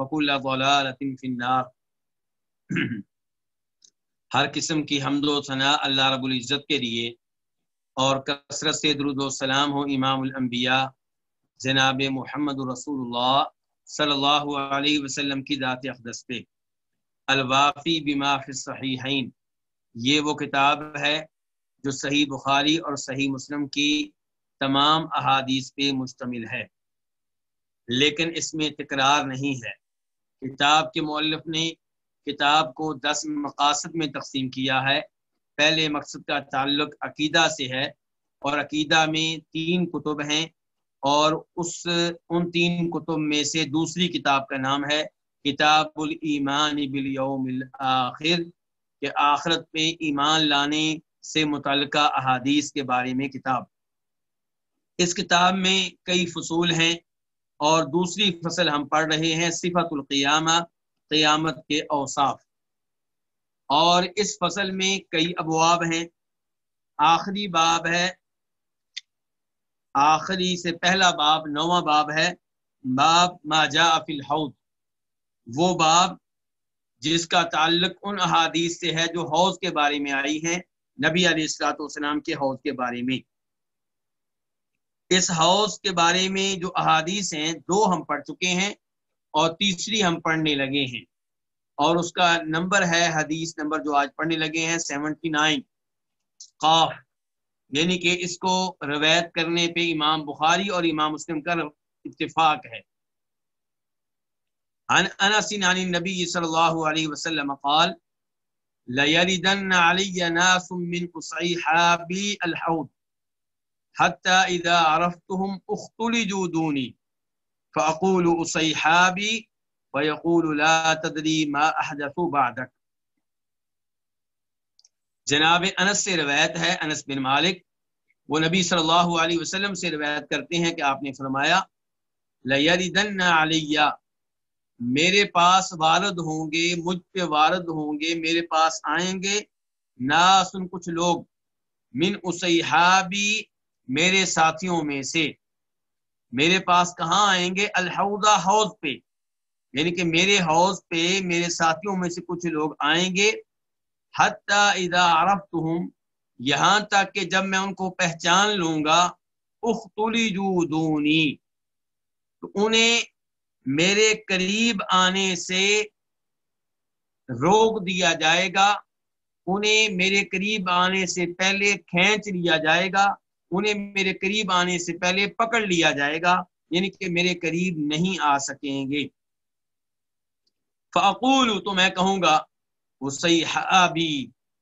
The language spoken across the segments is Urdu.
وكل ضلالة في النار۔ ہر قسم کی حمد و ثناء اللہ رب العزت کے لیے اور کثرت سے درود و سلام ہو امام الانبیاء جناب محمد رسول اللہ صلی اللہ علیہ وسلم کی ذات اقدس پہ۔ الوافی بما فی الصحیحین۔ یہ وہ کتاب ہے جو صحیح بخاری اور صحیح مسلم کی تمام احادیث پہ مشتمل ہے۔ لیکن اس میں تکرار نہیں ہے۔ کتاب کے مؤلف نے کتاب کو دس مقاصد میں تقسیم کیا ہے۔ پہلے مقصد کا تعلق عقیدہ سے ہے اور عقیدہ میں تین کتب ہیں اور اس، ان تین کتب میں سے دوسری کتاب کا نام ہے کتاب الایمان بالیوم الاخر، کہ آخرت پہ ایمان لانے سے متعلقہ احادیث کے بارے میں کتاب۔ اس کتاب میں کئی فصول ہیں۔ اور دوسری فصل ہم پڑھ رہے ہیں صفت القیامہ، قیامت کے اوصاف۔ اور اس فصل میں کئی ابواب ہیں۔ آخری باب ہے، آخری سے پہلا باب، نواں باب ہے، باب ما جاء فی الحوض۔ وہ باب جس کا تعلق ان احادیث سے ہے جو حوض کے بارے میں آئی ہیں، نبی علیہ السلاۃ والسلام کے حوض کے بارے میں۔ اس حوض کے بارے میں جو احادیث ہیں، دو ہم پڑھ چکے ہیں اور تیسری ہم پڑھنے لگے ہیں۔ اور اس کا نمبر ہے، حدیث نمبر جو آج پڑھنے لگے ہیں، سیونٹی نائن۔ قاف یعنی کہ اس کو روایت کرنے پہ امام بخاری اور امام مسلم کا اتفاق ہے۔ عن انس عن النبي صلى الله عليه وسلم قال لا يردن علي ناس من اصحاب الحوض۔ حتى اذا عرفتهم اختلجوا دوني. فاقول اصحابي ويقول لا تدري ما احدثوا بعدك. جناب انس سے روایت ہے، انس بن مالک، وہ نبی صلی اللہ علیہ وسلم سے روایت کرتے ہیں کہ آپ نے فرمایا لیردن علیہ میرے پاس وارد ہوں گے، مجھ پہ وارد ہوں گے، میرے پاس آئیں گے ناسن کچھ لوگ، من اصحابی میرے ساتھیوں میں سے میرے پاس کہاں آئیں گے؟ الحوضہ حوض پہ۔ یعنی کہ میرے حوض پہ میرے ساتھیوں میں سے کچھ لوگ آئیں گے۔ حتی اذا عرفتہم، یہاں تک کہ جب میں ان کو پہچان لوں گا، اختلجو دونی۔ تو انہیں میرے قریب آنے سے روک دیا جائے گا۔ انہیں میرے قریب آنے سے پہلے کھینچ لیا جائے گا۔ انہیں میرے قریب آنے سے پہلے پکڑ لیا جائے گا یعنی کہ میرے قریب نہیں آ سکیں گے۔ فعقول تو میں کہوں گا، وہ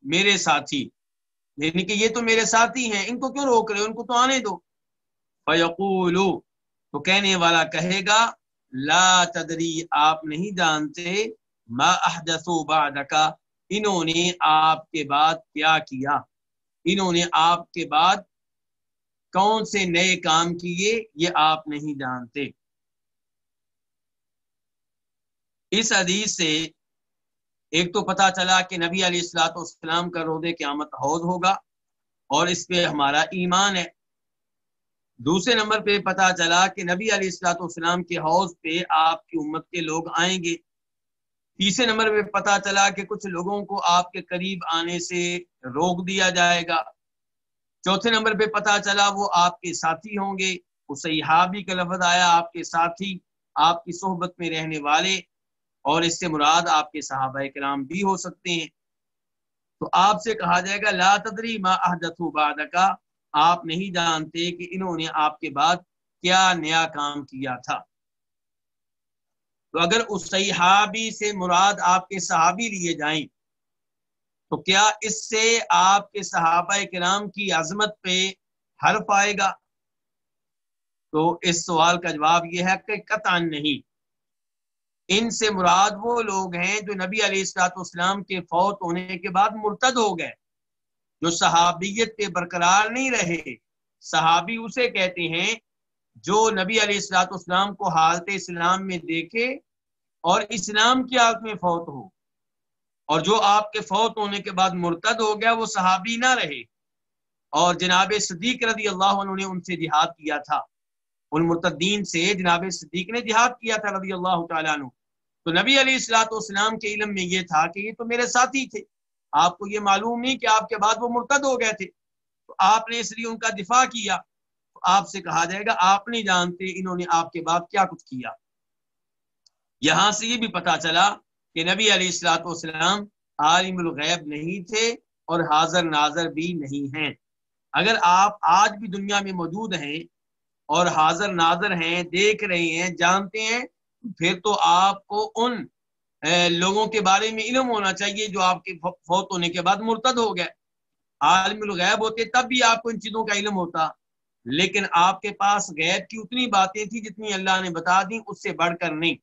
میرے ساتھی۔ یعنی کہ یہ تو میرے ساتھی ہیں، ان کو کیوں روک رہے ان کو تو آنے دو۔ فیقول، تو کہنے والا کہے گا، لا تدری، آپ نہیں جانتے ما احدثو بعدکا انہوں نے آپ کے بعد کیا کیا؟ انہوں نے آپ کے بعد کون سے نئے کام کیے یہ آپ نہیں جانتے۔ اس حدیث سے ایک تو پتا چلا کہ نبی علیہ السلاۃ والسلام کا رود قیامت حوض ہوگا اور اس پہ ہمارا ایمان ہے۔ دوسرے نمبر پہ پتا چلا کہ نبی علیہ السلاۃ والسلام کے حوض پہ آپ کی امت کے لوگ آئیں گے۔ تیسرے نمبر پہ پتا چلا کہ کچھ لوگوں کو آپ کے قریب آنے سے روک دیا جائے گا۔ چوتھے نمبر پہ پتا چلا وہ آپ کے ساتھی ہوں گے۔ صحابی کا لفظ آیا آپ کے ساتھی، آپ کی صحبت میں رہنے والے، اور اس سے مراد آپ کے صحابہ کرام بھی ہو سکتے ہیں۔ تو آپ سے کہا جائے گا، لا تدری ما احدث بعد کا آپ نہیں جانتے کہ انہوں نے آپ کے بعد کیا نیا کام کیا تھا۔ تو اگر اس صحابی سے مراد آپ کے صحابی لیے جائیں تو کیا اس سے آپ کے صحابہ کرام کی عظمت پہ حرف آئے گا؟ تو اس سوال کا جواب یہ ہے کہ قطع نہیں۔ ان سے مراد وہ لوگ ہیں جو نبی علیہ السلاط والسلام کے فوت ہونے کے بعد مرتد ہو گئے، جو صحابیت پہ برقرار نہیں رہے۔ صحابی اسے کہتے ہیں جو نبی علیہ السلاط والسلام کو حالت اسلام میں دیکھے اور اسلام کی حالت میں فوت ہو۔ اور جو آپ کے فوت ہونے کے بعد مرتد ہو گیا وہ صحابی نہ رہے۔ اور جناب صدیق رضی اللہ عنہ نے ان سے جہاد کیا تھا۔ ان مرتدین سے جناب صدیق نے جہاد کیا تھا رضی اللہ تعالیٰ عنہ۔ تو نبی علیہ السلاۃ والسلام کے علم میں یہ تھا کہ یہ تو میرے ساتھی تھے۔ آپ کو یہ معلوم نہیں کہ آپ کے بعد وہ مرتد ہو گئے تھے۔ تو آپ نے اس لیے ان کا دفاع کیا۔ تو آپ سے کہا جائے گا، آپ نہیں جانتے انہوں نے آپ کے بعد کیا کچھ کیا۔ یہاں سے یہ بھی پتا چلا کہ نبی علیہ السلاۃ والسلام عالم الغیب نہیں تھے اور حاضر ناظر بھی نہیں ہیں۔ اگر آپ آج بھی دنیا میں موجود ہیں اور حاضر ناظر ہیں، دیکھ رہے ہیں، جانتے ہیں، پھر تو آپ کو ان لوگوں کے بارے میں علم ہونا چاہیے جو آپ کے فوت ہونے کے بعد مرتد ہو گئے۔ عالم الغیب ہوتے تب بھی آپ کو ان چیزوں کا علم ہوتا۔ لیکن آپ کے پاس غیب کی اتنی باتیں تھیں جتنی اللہ نے بتا دی، اس سے بڑھ کر نہیں۔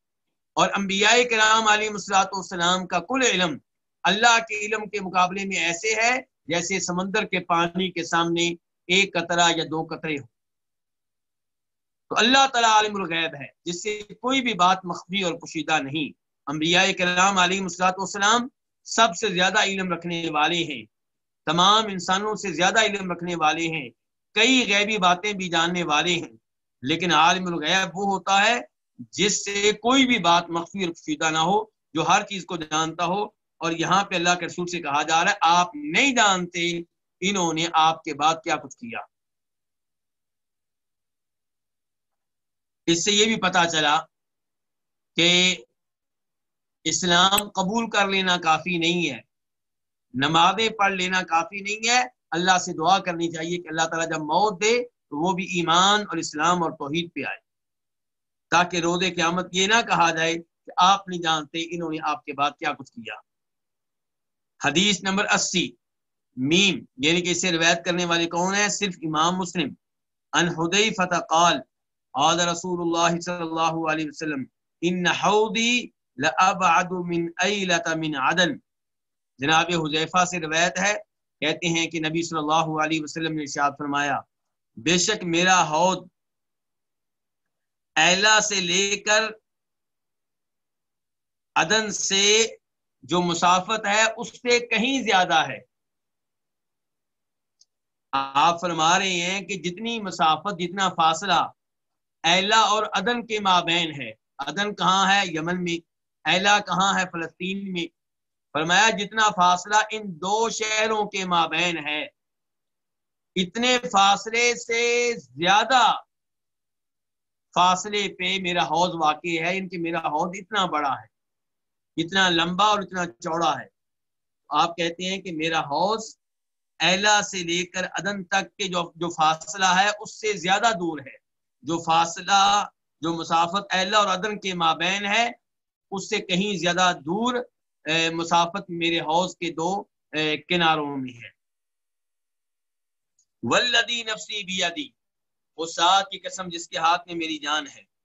اور انبیاء کرام علی مسلاط والسلام کا کل علم اللہ کے علم کے مقابلے میں ایسے ہے جیسے سمندر کے پانی کے سامنے ایک قطرہ یا دو قطرے ہو تو اللہ تعالیٰ عالم الغیب ہے، جس سے کوئی بھی بات مخفی اور پوشیدہ نہیں۔ انبیاء کرام علیہ مسلاط والسلام سب سے زیادہ علم رکھنے والے ہیں۔ تمام انسانوں سے زیادہ علم رکھنے والے ہیں۔ کئی غیبی باتیں بھی جاننے والے ہیں، لیکن عالم الغیب وہ ہوتا ہے جس سے کوئی بھی بات مخفی اور پوشیدہ نہ ہو، جو ہر چیز کو جانتا ہو، اور یہاں پہ اللہ کے رسول سے کہا جا رہا ہے، آپ نہیں جانتے انہوں نے آپ کے بعد کیا کچھ کیا۔ اس سے یہ بھی پتا چلا کہ اسلام قبول کر لینا کافی نہیں ہے، نمازیں پڑھ لینا کافی نہیں ہے۔ اللہ سے دعا کرنی چاہیے کہ اللہ تعالیٰ جب موت دے تو وہ بھی ایمان اور اسلام اور توحید پہ آئے۔ تاکہ روز قیامت یہ نہ کہا جائے کہ آپ نہیں جانتے انہوں نے آپ کے بعد کیا کچھ کیا۔ حدیث نمبر اسی، میم یعنی کہ اسے روایت کرنے والے کون ہیں صرف امام مسلم۔ ان فتح قال قال رسول اللہ صلی اللہ علیہ وسلم، ان حوضی لابعد من ایلت من عدن. جناب حذیفہ سے روایت ہے، کہتے ہیں کہ نبی صلی اللہ علیہ وسلم نے ارشاد فرمایا، بے شک میرا حوض ایلا سے لے کر عدن سے جو مسافت ہے، اس سے کہیں زیادہ ہے۔ آپ فرما رہے ہیں کہ جتنی مسافت، جتنا فاصلہ ایلا اور ادن کے مابین ہے۔ ادن کہاں ہے؟ یمن میں۔ ایلا کہاں ہے؟ فلسطین میں۔ فرمایا، جتنا فاصلہ ان دو شہروں کے مابین ہے، اتنے فاصلے سے زیادہ فاصلے پہ میرا حوض واقع ہے، ان کی میرا حوض اتنا بڑا ہے، اتنا لمبا اور اتنا چوڑا ہے۔ آپ کہتے ہیں کہ میرا حوض ایلا سے لے کر ادن تک کے جو جو فاصلہ ہے، اس سے زیادہ دور ہے۔ جو فاصلہ، جو مسافت اہل اور عدن کے مابین ہے، اس سے کہیں زیادہ دور مسافت میرے حوض کے دو کناروں میں ہے۔ ولدی نفسی بیادی وہ ساتھ کی قسم جس کے ہاتھ میں میری جان ہے۔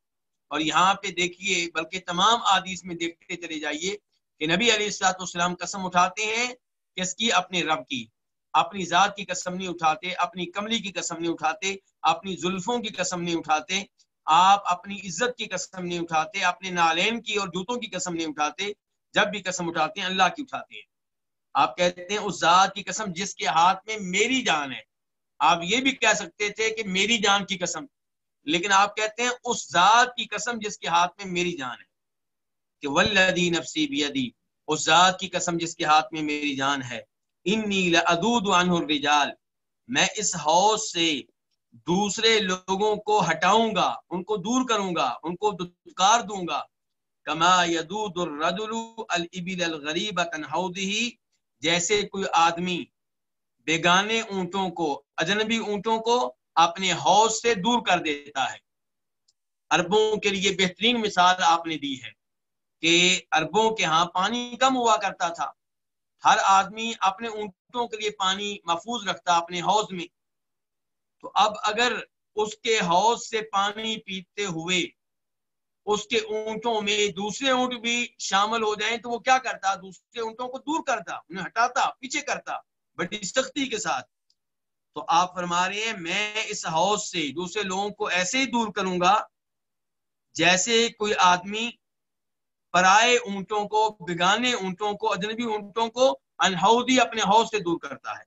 اور یہاں پہ دیکھیے، بلکہ تمام آدیش میں دیکھتے چلے جائیے کہ نبی علیہ السلاۃ والسلام قسم اٹھاتے ہیں کس کی؟ اپنے رب کی۔ اپنی ذات کی قسم نہیں اٹھاتے، اپنی کملی کی قسم نہیں اٹھاتے، اپنی زلفوں کی قسم نہیں اٹھاتے، آپ اپنی عزت کی قسم نہیں اٹھاتے، اپنے نالین کی اور جوتوں کی قسم نہیں اٹھاتے، جب بھی قسم اٹھاتے ہیں، اللہ کی اٹھاتے ہیں۔ آپ کہتے ہیں، اس ذات کی قسم جس کے ہاتھ میں میری جان ہے۔ آپ یہ بھی کہہ سکتے تھے کہ میری جان کی قسم، لیکن آپ کہتے ہیں اس ذات کی قسم جس کے ہاتھ میں میری جان ہے، کہ ولدی نفسی بیدی، اس ذات کی قسم جس کے ہاتھ میں میری جان ہے۔ انی لعدود عنہ الرجال، میں اس حوض سے دوسرے لوگوں کو ہٹاؤں گا، ان کو دور کروں گا، ان کو دکار دوں گا۔ کما یدود الرجل الابل الغریب تنحوده جیسے کوئی آدمی بیگانے اونٹوں کو، اجنبی اونٹوں کو اپنے حوض سے دور کر دیتا ہے۔ اربوں کے لیے بہترین مثال آپ نے دی ہے کہ اربوں کے ہاں پانی کم ہوا کرتا تھا۔ ہر آدمی اپنے اونٹوں کے لیے پانی محفوظ رکھتا اپنے حوض میں۔ تو اب اگر اس کے حوض سے پانی پیتے ہوئے اس کے اونٹوں میں دوسرے اونٹ بھی شامل ہو جائیں تو وہ کیا کرتا؟ دوسرے اونٹوں کو دور کرتا، انہیں ہٹاتا، پیچھے کرتا۔ بڑی سختی کے ساتھ۔ تو آپ فرما رہے ہیں، میں اس حوض سے دوسرے لوگوں کو ایسے ہی دور کروں گا جیسے کوئی آدمی پرائے اونٹوں کو، بگانے اونٹوں کو، اجنبی اونٹوں کو انہودی اپنے حوض سے دور کرتا ہے۔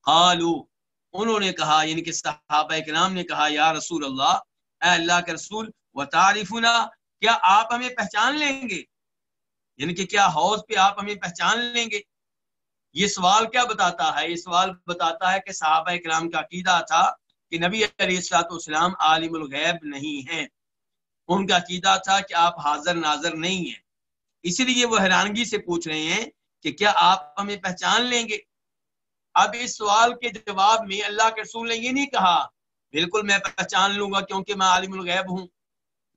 قالو، انہوں نے کہا یعنی کہ صحابہ کرام نے کہا، یا رسول اللہ، اے اللہ کے رسول و تعریفنا کیا آپ ہمیں پہچان لیں گے؟ یعنی کہ کیا حوض پہ آپ ہمیں پہچان لیں گے؟ یہ سوال کیا بتاتا ہے؟ یہ سوال بتاتا ہے کہ صحابہ کرام کا عقیدہ تھا کہ نبی علیہ السلاۃ والسلام عالم الغیب نہیں ہیں۔ ان کا عقیدہ تھا کہ آپ حاضر ناظر نہیں ہیں۔ اسی لیے وہ حیرانگی سے پوچھ رہے ہیں کہ کیا آپ ہمیں پہچان لیں گے؟ اب اس سوال کے جواب میں اللہ کے رسول نے یہ نہیں کہا، بالکل میں پہچان لوں گا کیونکہ میں عالم الغیب ہوں۔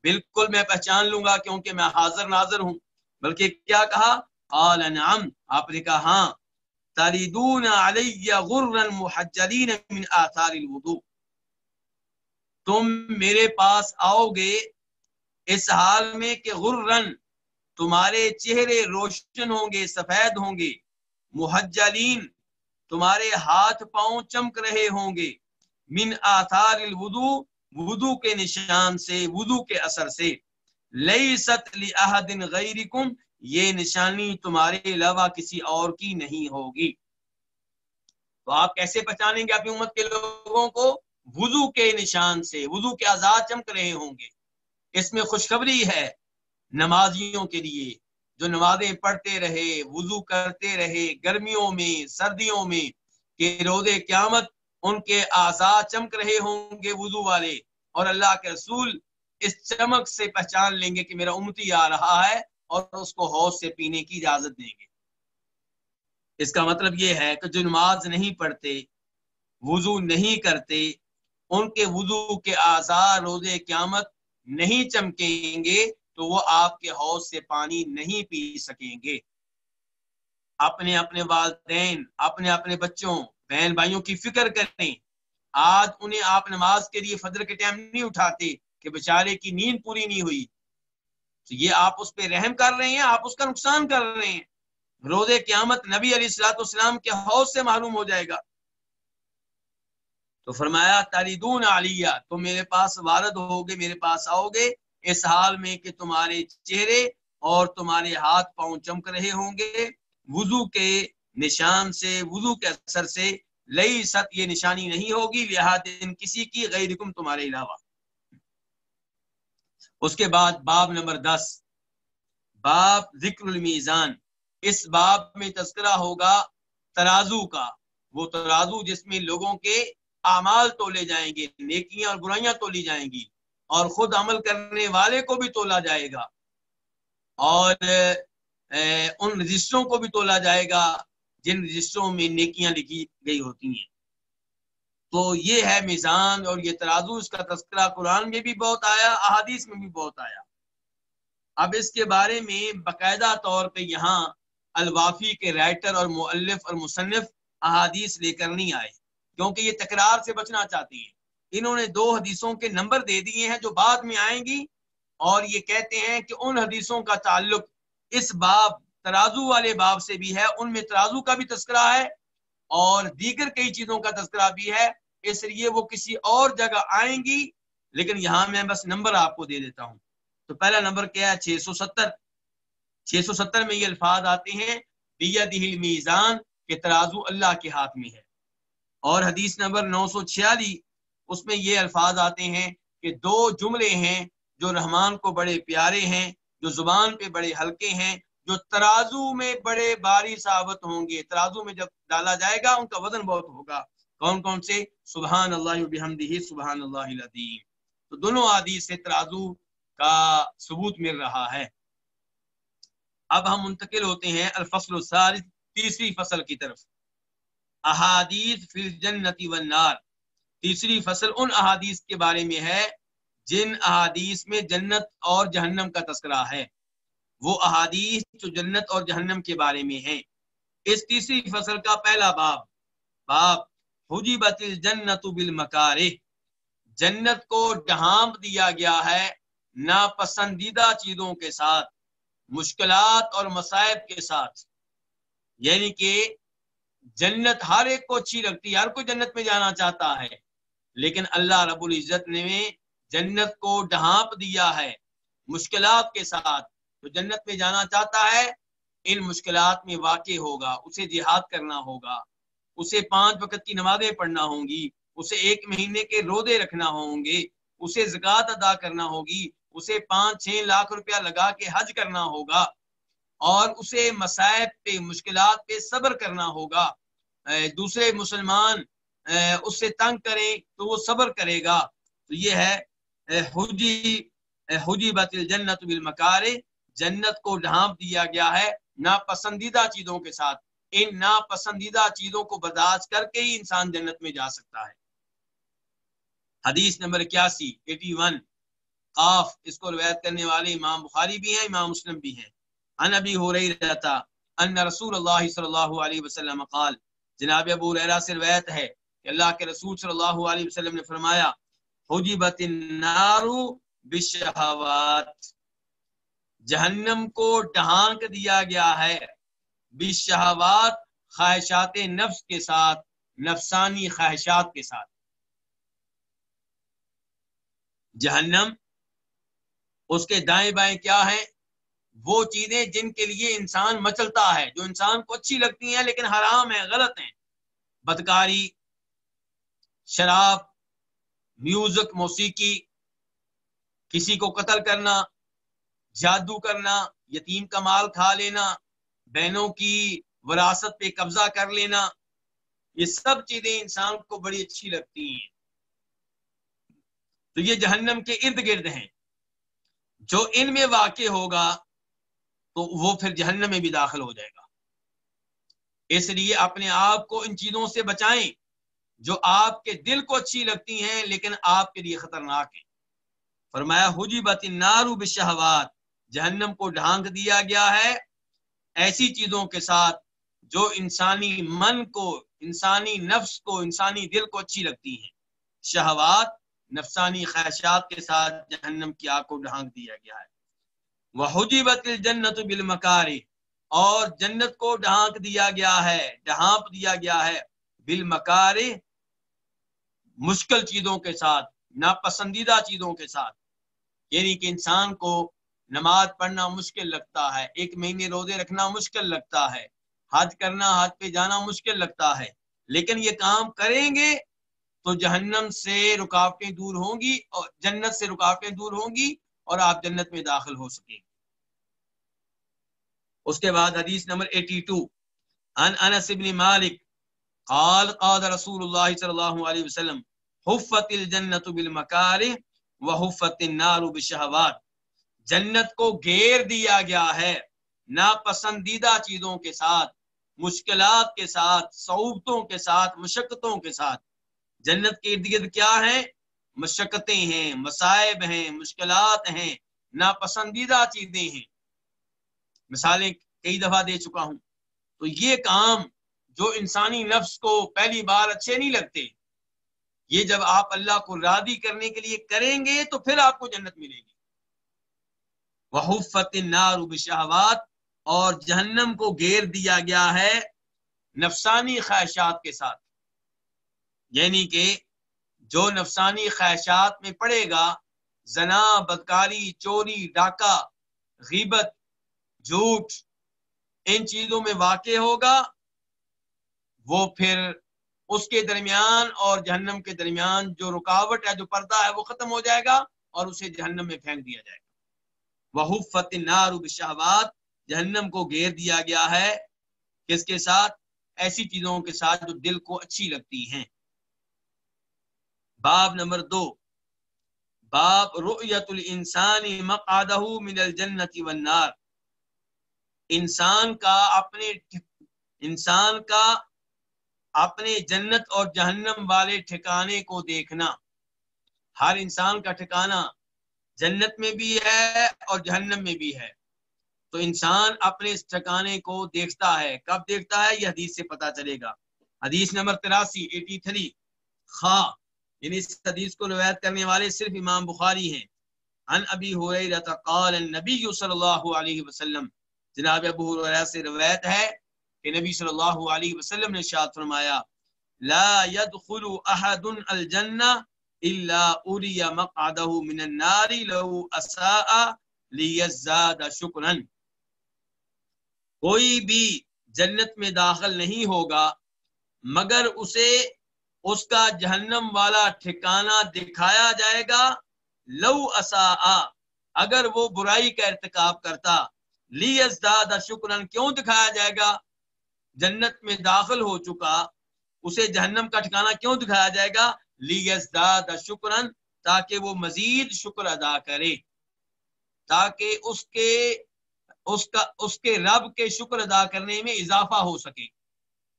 بالکل میں پہچان لوں گا کیونکہ میں حاضر ناظر ہوں۔ بلکہ کیا کہا؟ نعم آپ نے کہا ہاں۔ تریدون علی غرن محجلین من آثار الوضوء۔ تم میرے پاس آؤ گے اس حال میں کہ غرن تمہارے چہرے روشن ہوں گے، سفید ہوں گے۔ محجلین تمہارے ہاتھ پاؤں چمک رہے ہوں گے۔ من آثار الوضو وضو کے نشان سے وضو کے اثر سے۔ لیست لأحد غیرکم یہ نشانی تمہارے علاوہ کسی اور کی نہیں ہوگی۔ تو آپ کیسے پہچانیں گے اپنی امت کے لوگوں کو؟ وضو کے نشان سے، وضو کے آزاد چمک رہے ہوں گے۔ اس میں خوشخبری ہے نمازیوں کے لیے، جو نمازیں پڑھتے رہے، وضو کرتے رہے، گرمیوں میں، سردیوں میں، کہ روز قیامت ان کے آزاد چمک رہے ہوں گے وضو والے۔ اور اللہ کے رسول اس چمک سے پہچان لیں گے کہ میرا امتی آ رہا ہے۔ اور اس کو حوض سے پینے کی اجازت دیں گے۔ اس کا مطلب یہ ہے کہ جو نماز نہیں پڑھتے، وضو نہیں کرتے، ان کے وضو کے آزار روز قیامت نہیں چمکیں گے، تو وہ آپ کے حوض سے پانی نہیں پی سکیں گے۔ اپنے اپنے والدین، اپنے اپنے بچوں، بہن بھائیوں کی فکر کریں۔ آج انہیں آپ نماز کے لیے فجر کے ٹائم نہیں اٹھاتے کہ بیچارے کی نیند پوری نہیں ہوئی۔ تو یہ آپ اس پہ رحم کر رہے ہیں، آپ اس کا نقصان کر رہے ہیں۔ روز قیامت نبی علیہ السلاۃ والسلام کے حوض سے معلوم ہو جائے گا۔ تو فرمایا تاریدون علیہ تم میرے پاس وارد ہوگے، میرے پاس آؤ گے۔ اس حال میں کہ تمہارے چہرے اور تمہارے ہاتھ پاؤں چمک رہے ہوں گے۔ وضو کے نشان سے، وضو کے اثر سے لئی ست یہ نشانی نہیں ہوگی۔ لہٰذا کسی کی غیر تمہارے علاوہ۔ اس کے بعد باب نمبر دس، باب ذکر المیزان۔ اس باب میں تذکرہ ہوگا ترازو کا۔ وہ ترازو جس میں لوگوں کے اعمال تولے جائیں گے، نیکیاں اور برائیاں تولی جائیں گی، اور خود عمل کرنے والے کو بھی تولا جائے گا۔ اور ان رجسٹروں کو بھی تولا جائے گا جن رجسٹروں میں نیکیاں لکھی گئی ہوتی ہیں۔ تو یہ ہے میزان اور یہ ترازو اس کا تذکرہ قرآن میں بھی بہت آیا، احادیث میں بھی بہت آیا۔ اب اس کے بارے میں باقاعدہ طور پہ یہاں الوافی کے رائٹر اور مؤلف اور مصنف احادیث لے کر نہیں آئے، کیونکہ یہ تکرار سے بچنا چاہتی ہیں۔ انہوں نے دو حدیثوں کے نمبر دے دیے ہیں جو بعد میں آئیں گی اور یہ کہتے ہیں کہ ان حدیثوں کا تعلق اس باب، ترازو والے باب سے بھی ہے۔ ان میں ترازو کا بھی تذکرہ ہے اور دیگر کئی چیزوں کا تذکرہ بھی ہے، اس لیے وہ کسی اور جگہ آئیں گی، لیکن یہاں میں بس نمبر آپ کو دے دیتا ہوں۔ تو پہلا نمبر کیا ہے؟ چھ سو ستر۔ چھ سو ستر میں یہ الفاظ آتے ہیں بیدہ میزان کہ ترازو اللہ کے ہاتھ میں ہے۔ اور حدیث نمبر نو سو چھیالی، اس میں یہ الفاظ آتے ہیں کہ دو جملے ہیں جو رحمان کو بڑے پیارے ہیں، جو زبان پہ بڑے ہلکے ہیں جو ترازو میں بڑے باری ثابت ہوں گے۔ ترازو میں جب ڈالا جائے گا، ان کا وزن بہت ہوگا۔ کون کون سے؟ سبحان اللہ بحمدہ سبحان اللہ العظیم۔ تو دونوں عادی سے ترازو کا ثبوت مل رہا ہے۔ اب ہم منتقل ہوتے ہیں الفصل الثالث، تیسری فصل کی طرف۔ احادیث فی الجنت والنار۔ تیسری فصل ان احادیث کے بارے میں ہے جن احادیث میں جنت اور جہنم کا تذکرہ ہے۔ وہ احادیث جو جنت اور جہنم کے بارے میں ہیں۔ اس تیسری فصل کا پہلا باب باب حجیبت الجنت بالمکارہ۔ جنت کو ڈھانپ دیا گیا ہے ناپسندیدہ چیزوں کے ساتھ، مشکلات اور مصائب کے ساتھ۔ یعنی کہ جنت ہر ایک کو اچھی لگتی ہے، ہر کوئی جنت میں جانا چاہتا ہے، لیکن اللہ رب العزت نے جنت کو ڈھانپ دیا ہے مشکلات کے ساتھ جو جنت میں جانا چاہتا ہے، ان مشکلات میں واقع ہوگا، اسے جہاد کرنا ہوگا، اسے پانچ وقت کی نمازیں پڑھنا ہوں گی، اسے ایک مہینے کے رودے رکھنا ہوں گے، اسے زکوٰۃ ادا کرنا ہوگی، اسے پانچ، چھ لاکھ روپیہ لگا کے حج کرنا ہوگا، اور اسے مسائب پہ، مشکلات پہ صبر کرنا ہوگا۔ دوسرے مسلمان اس سے تنگ کریں تو وہ صبر کرے گا۔ تو یہ ہے حجی حجی بت الجنت بالمکار جنت کو ڈھانپ دیا گیا ہے، ناپسندیدہ چیزوں کے ساتھ، ان ناپسندیدہ چیزوں کو برداشت کر کے ہی انسان جنت میں جا سکتا ہے۔ حدیث نمبر اکیاسی، ایٹی ون، قاف، اس کو روایت کرنے والے امام بخاری بھی ہیں، امام مسلم بھی ہیں۔ ان ابی ہریرہ، ان رسول اللہ صلی اللہ علیہ وسلم قال، جناب ابو ہریرہ سے روایت ہے کہ اللہ کے رسول صلی اللہ علیہ وسلم نے فرمایا، حجبت النار بالشہوات جہنم کو ڈھانک دیا گیا ہے۔ بالشہوات، خواہشات نفس کے ساتھ، نفسانی خواہشات کے ساتھ۔ جہنم، اس کے دائیں بائیں کیا ہیں؟ وہ چیزیں جن کے لیے انسان مچلتا ہے، جو انسان کو اچھی لگتی ہیں لیکن حرام ہیں، غلط ہیں۔ بدکاری، شراب، میوزک، موسیقی، کسی کو قتل کرنا جادو کرنا، یتیم کا مال کھا لینا، بہنوں کی وراثت پہ قبضہ کر لینا، یہ سب چیزیں انسان کو بڑی اچھی لگتی ہیں۔ تو یہ جہنم کے ارد گرد ہیں۔ جو ان میں واقع ہوگا، تو وہ پھر جہنم میں بھی داخل ہو جائے گا۔ اس لیے اپنے آپ کو ان چیزوں سے بچائیں جو آپ کے دل کو اچھی لگتی ہیں، لیکن آپ کے لیے خطرناک ہیں۔ فرمایا حجیبت نارو بشہوات جہنم کو ڈھانک دیا گیا ہے، ایسی چیزوں کے ساتھ جو انسانی من کو، انسانی نفس کو، انسانی دل کو اچھی لگتی ہیں۔ شہوات، نفسانی خواہشات کے ساتھ جہنم کی آگ کو ڈھانک دیا گیا ہے۔ وہ حجیبت جنت بالمکاری اور جنت کو ڈھانک دیا گیا ہے، ڈھانپ دیا گیا ہے۔ بالمکاری مشکل چیزوں کے ساتھ، ناپسندیدہ چیزوں کے ساتھ۔ یعنی کہ انسان کو نماز پڑھنا مشکل لگتا ہے، ایک مہینے روزے رکھنا مشکل لگتا ہے، حج کرنا، حج پہ جانا مشکل لگتا ہے۔ لیکن یہ کام کریں گے تو جہنم سے رکاوٹیں دور ہوں گی اور جنت سے رکاوٹیں دور ہوں گی اور آپ جنت میں داخل ہو سکیں۔ گے اس کے بعد حدیث نمبر 82 ان انس بن مالک قال قال رسول اللہ صلی اللہ علیہ وسلم، حفت الجنت بالمکارہ وحفت النار بالشہوات جنت کو گھیر دیا گیا ہے ناپسندیدہ چیزوں کے ساتھ، مشکلات کے ساتھ صعوبتوں کے ساتھ، مشقتوں کے ساتھ۔ جنت کے ارد گرد کیا ہے مشقتیں ہیں، مصائب ہیں، مشکلات ہیں، ناپسندیدہ چیزیں ہیں۔ مثالیں کئی دفعہ دے چکا ہوں۔ تو یہ کام جو انسانی نفس کو پہلی بار اچھے نہیں لگتے، یہ جب آپ اللہ کو راضی کرنے کے لیے کریں گے تو پھر آپ کو جنت ملے گی۔ وحفت النار بشہوات اور جہنم کو گھیر دیا گیا ہے نفسانی خواہشات کے ساتھ۔ یعنی کہ جو نفسانی خواہشات میں پڑے گا، زنا، بدکاری، چوری، ڈاکہ، غیبت، جھوٹ، ان چیزوں میں واقع ہوگا، وہ پھر اس کے درمیان اور جہنم کے درمیان جو رکاوٹ ہے، جو پردہ ہے، وہ ختم ہو جائے گا اور اسے جہنم میں پھینک دیا جائے گا۔ وہ فتح شہبات جہنم کو گھیر دیا گیا ہے۔ کس کے ساتھ؟ ایسی چیزوں کے ساتھ جو دل کو اچھی لگتی ہیں۔ باب نمبر دو۔ باب رؤیت الانسان مقعدہ من الجنت والنار۔ انسان کا اپنے انسان کا اپنے جنت اور جہنم والے ٹھکانے کو دیکھنا۔ ہر انسان کا ٹھکانہ جنت میں بھی ہے اور جہنم میں بھی ہے۔ تو انسان اپنے اس ٹھکانے کو دیکھتا ہے۔ کب دیکھتا ہے؟ یہ حدیث سے پتا چلے گا۔ حدیث نمبر تراسی، ایٹی تھری۔ خا یعنی اس حدیث کو روایت کرنے والے صرف امام بخاری ہیں۔ ان ابی حریرہ قال النبی صلی اللہ علیہ وسلم۔ جناب ابو حریرہ سے روایت ہے کہ نبی صلی اللہ علیہ وسلم نے شاد فرمایا، لا يدخل احد الجنہ الا اری مقعدہ من النار لو اساء لیزاد شکرا کوئی بھی جنت میں داخل نہیں ہوگا، مگر اسے اس کا جہنم والا ٹھکانہ دکھایا جائے گا۔ لو اسا اگر وہ برائی کا ارتکاب کرتا لی ازداد شکرن کیوں دکھایا جائے گا؟ جنت میں داخل ہو چکا، اسے جہنم کا ٹھکانہ کیوں دکھایا جائے گا؟ لی شکرن تاکہ وہ مزید شکر ادا کرے۔ تاکہ اس کے، اس کا، اس کے رب کے شکر ادا کرنے میں اضافہ ہو سکے۔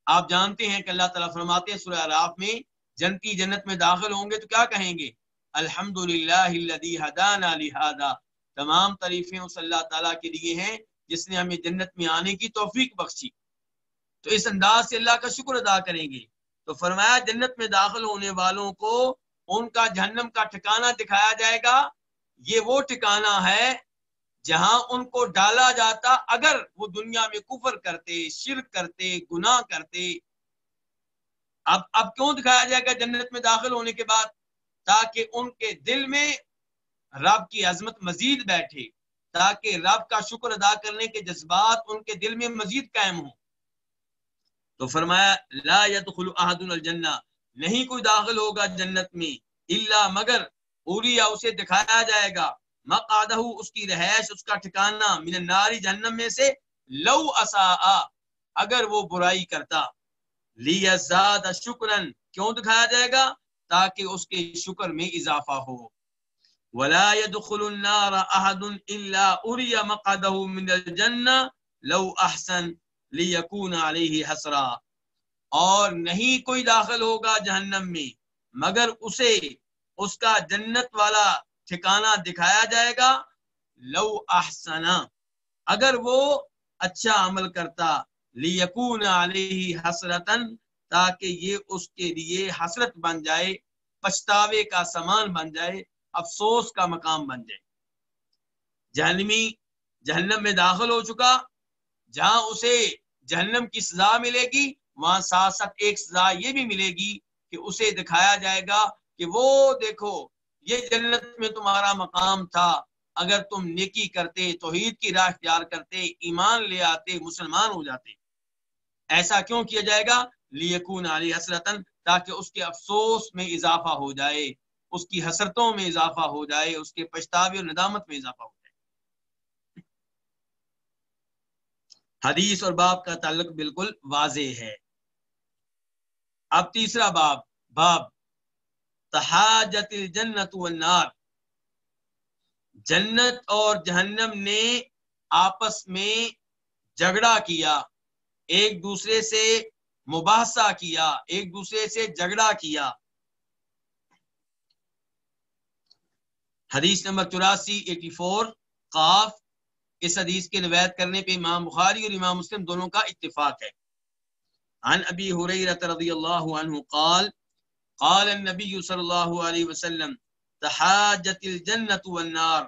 آپ جانتے ہیں کہ اللہ تعالیٰ فرماتے ہیں سورہ عراف میں، جنتی جنت میں داخل ہوں گے تو کیا کہیں گے؟ الحمد للہ تمام تعریفیں اس اللہ تعالیٰ کے لیے ہیں، جس نے ہمیں جنت میں آنے کی توفیق بخشی۔ تو اس انداز سے اللہ کا شکر ادا کریں گے۔ تو فرمایا جنت میں داخل ہونے والوں کو ان کا جہنم کا ٹھکانہ دکھایا جائے گا۔ یہ وہ ٹھکانہ ہے جہاں ان کو ڈالا جاتا اگر وہ دنیا میں کفر کرتے، شرک کرتے، گناہ کرتے۔ اب اب کیوں دکھایا جائے گا جنت میں داخل ہونے کے بعد؟ تاکہ ان کے دل میں رب کی عظمت مزید بیٹھے، تاکہ رب کا شکر ادا کرنے کے جذبات ان کے دل میں مزید قائم ہوں۔ تو فرمایا، لا يدخل احد الجنہ، نہیں کوئی داخل ہوگا جنت میں، الا مگر اوریا اسے دکھایا جائے گا۔ مقادہ اس کی رہائش، اس کا ٹھکانہ من الناری جہنم میں سے لو اسا اگر وہ برائی کرتا۔ لیزاد شکرن کیوں دکھایا جائے گا؟ تاکہ اس کے شکر میں اضافہ ہو۔ ولا يدخل النار احد الا اري مقعده من الجنه لو احسن۔ ليكون عليه حسرا۔ اور نہیں کوئی داخل ہوگا جہنم میں، مگر اسے، اس کا جنت والا ٹھکانہ دکھایا جائے گا۔ لو احسنا اگر وہ اچھا عمل کرتا۔ لیکون علیہ حسرتن تاکہ یہ اس کے لیے حسرت بن جائے، پچھتاوے کا سامان بن جائے، افسوس کا مقام بن جائے۔ جہنمی، جہنم میں داخل ہو چکا۔ جہاں اسے جہنم کی سزا ملے گی، وہاں ساتھ ساتھ ایک سزا یہ بھی ملے گی کہ اسے دکھایا جائے گا کہ وہ دیکھو، یہ جنت میں تمہارا مقام تھا۔ اگر تم نیکی کرتے، توحید کی راہ اختیار کرتے، ایمان لے آتے، مسلمان ہو جاتے۔ ایسا کیوں کیا جائے گا؟ لیکون علی حسرتن تاکہ اس کے افسوس میں اضافہ ہو جائے، اس کی حسرتوں میں اضافہ ہو جائے، اس کے پچھتاوی اور ندامت میں اضافہ ہو جائے۔ حدیث اور باب کا تعلق بالکل واضح ہے۔ اب تیسرا باب باب تحاجت الجنت والنار۔ جنت اور جہنم نے آپس میں جھگڑا کیا، ایک دوسرے سے مباحثہ کیا، ایک دوسرے سے جھگڑا کیا۔ حدیث نمبر چوراسی، ایٹی فور، قاف اس حدیث کے روایت کرنے پہ امام بخاری اور امام مسلم دونوں کا اتفاق ہے۔ عن ابی حریرہ رضی اللہ عنہ قال قال النبي صلى الله عليه وسلم، تحاجت الجنة والنار.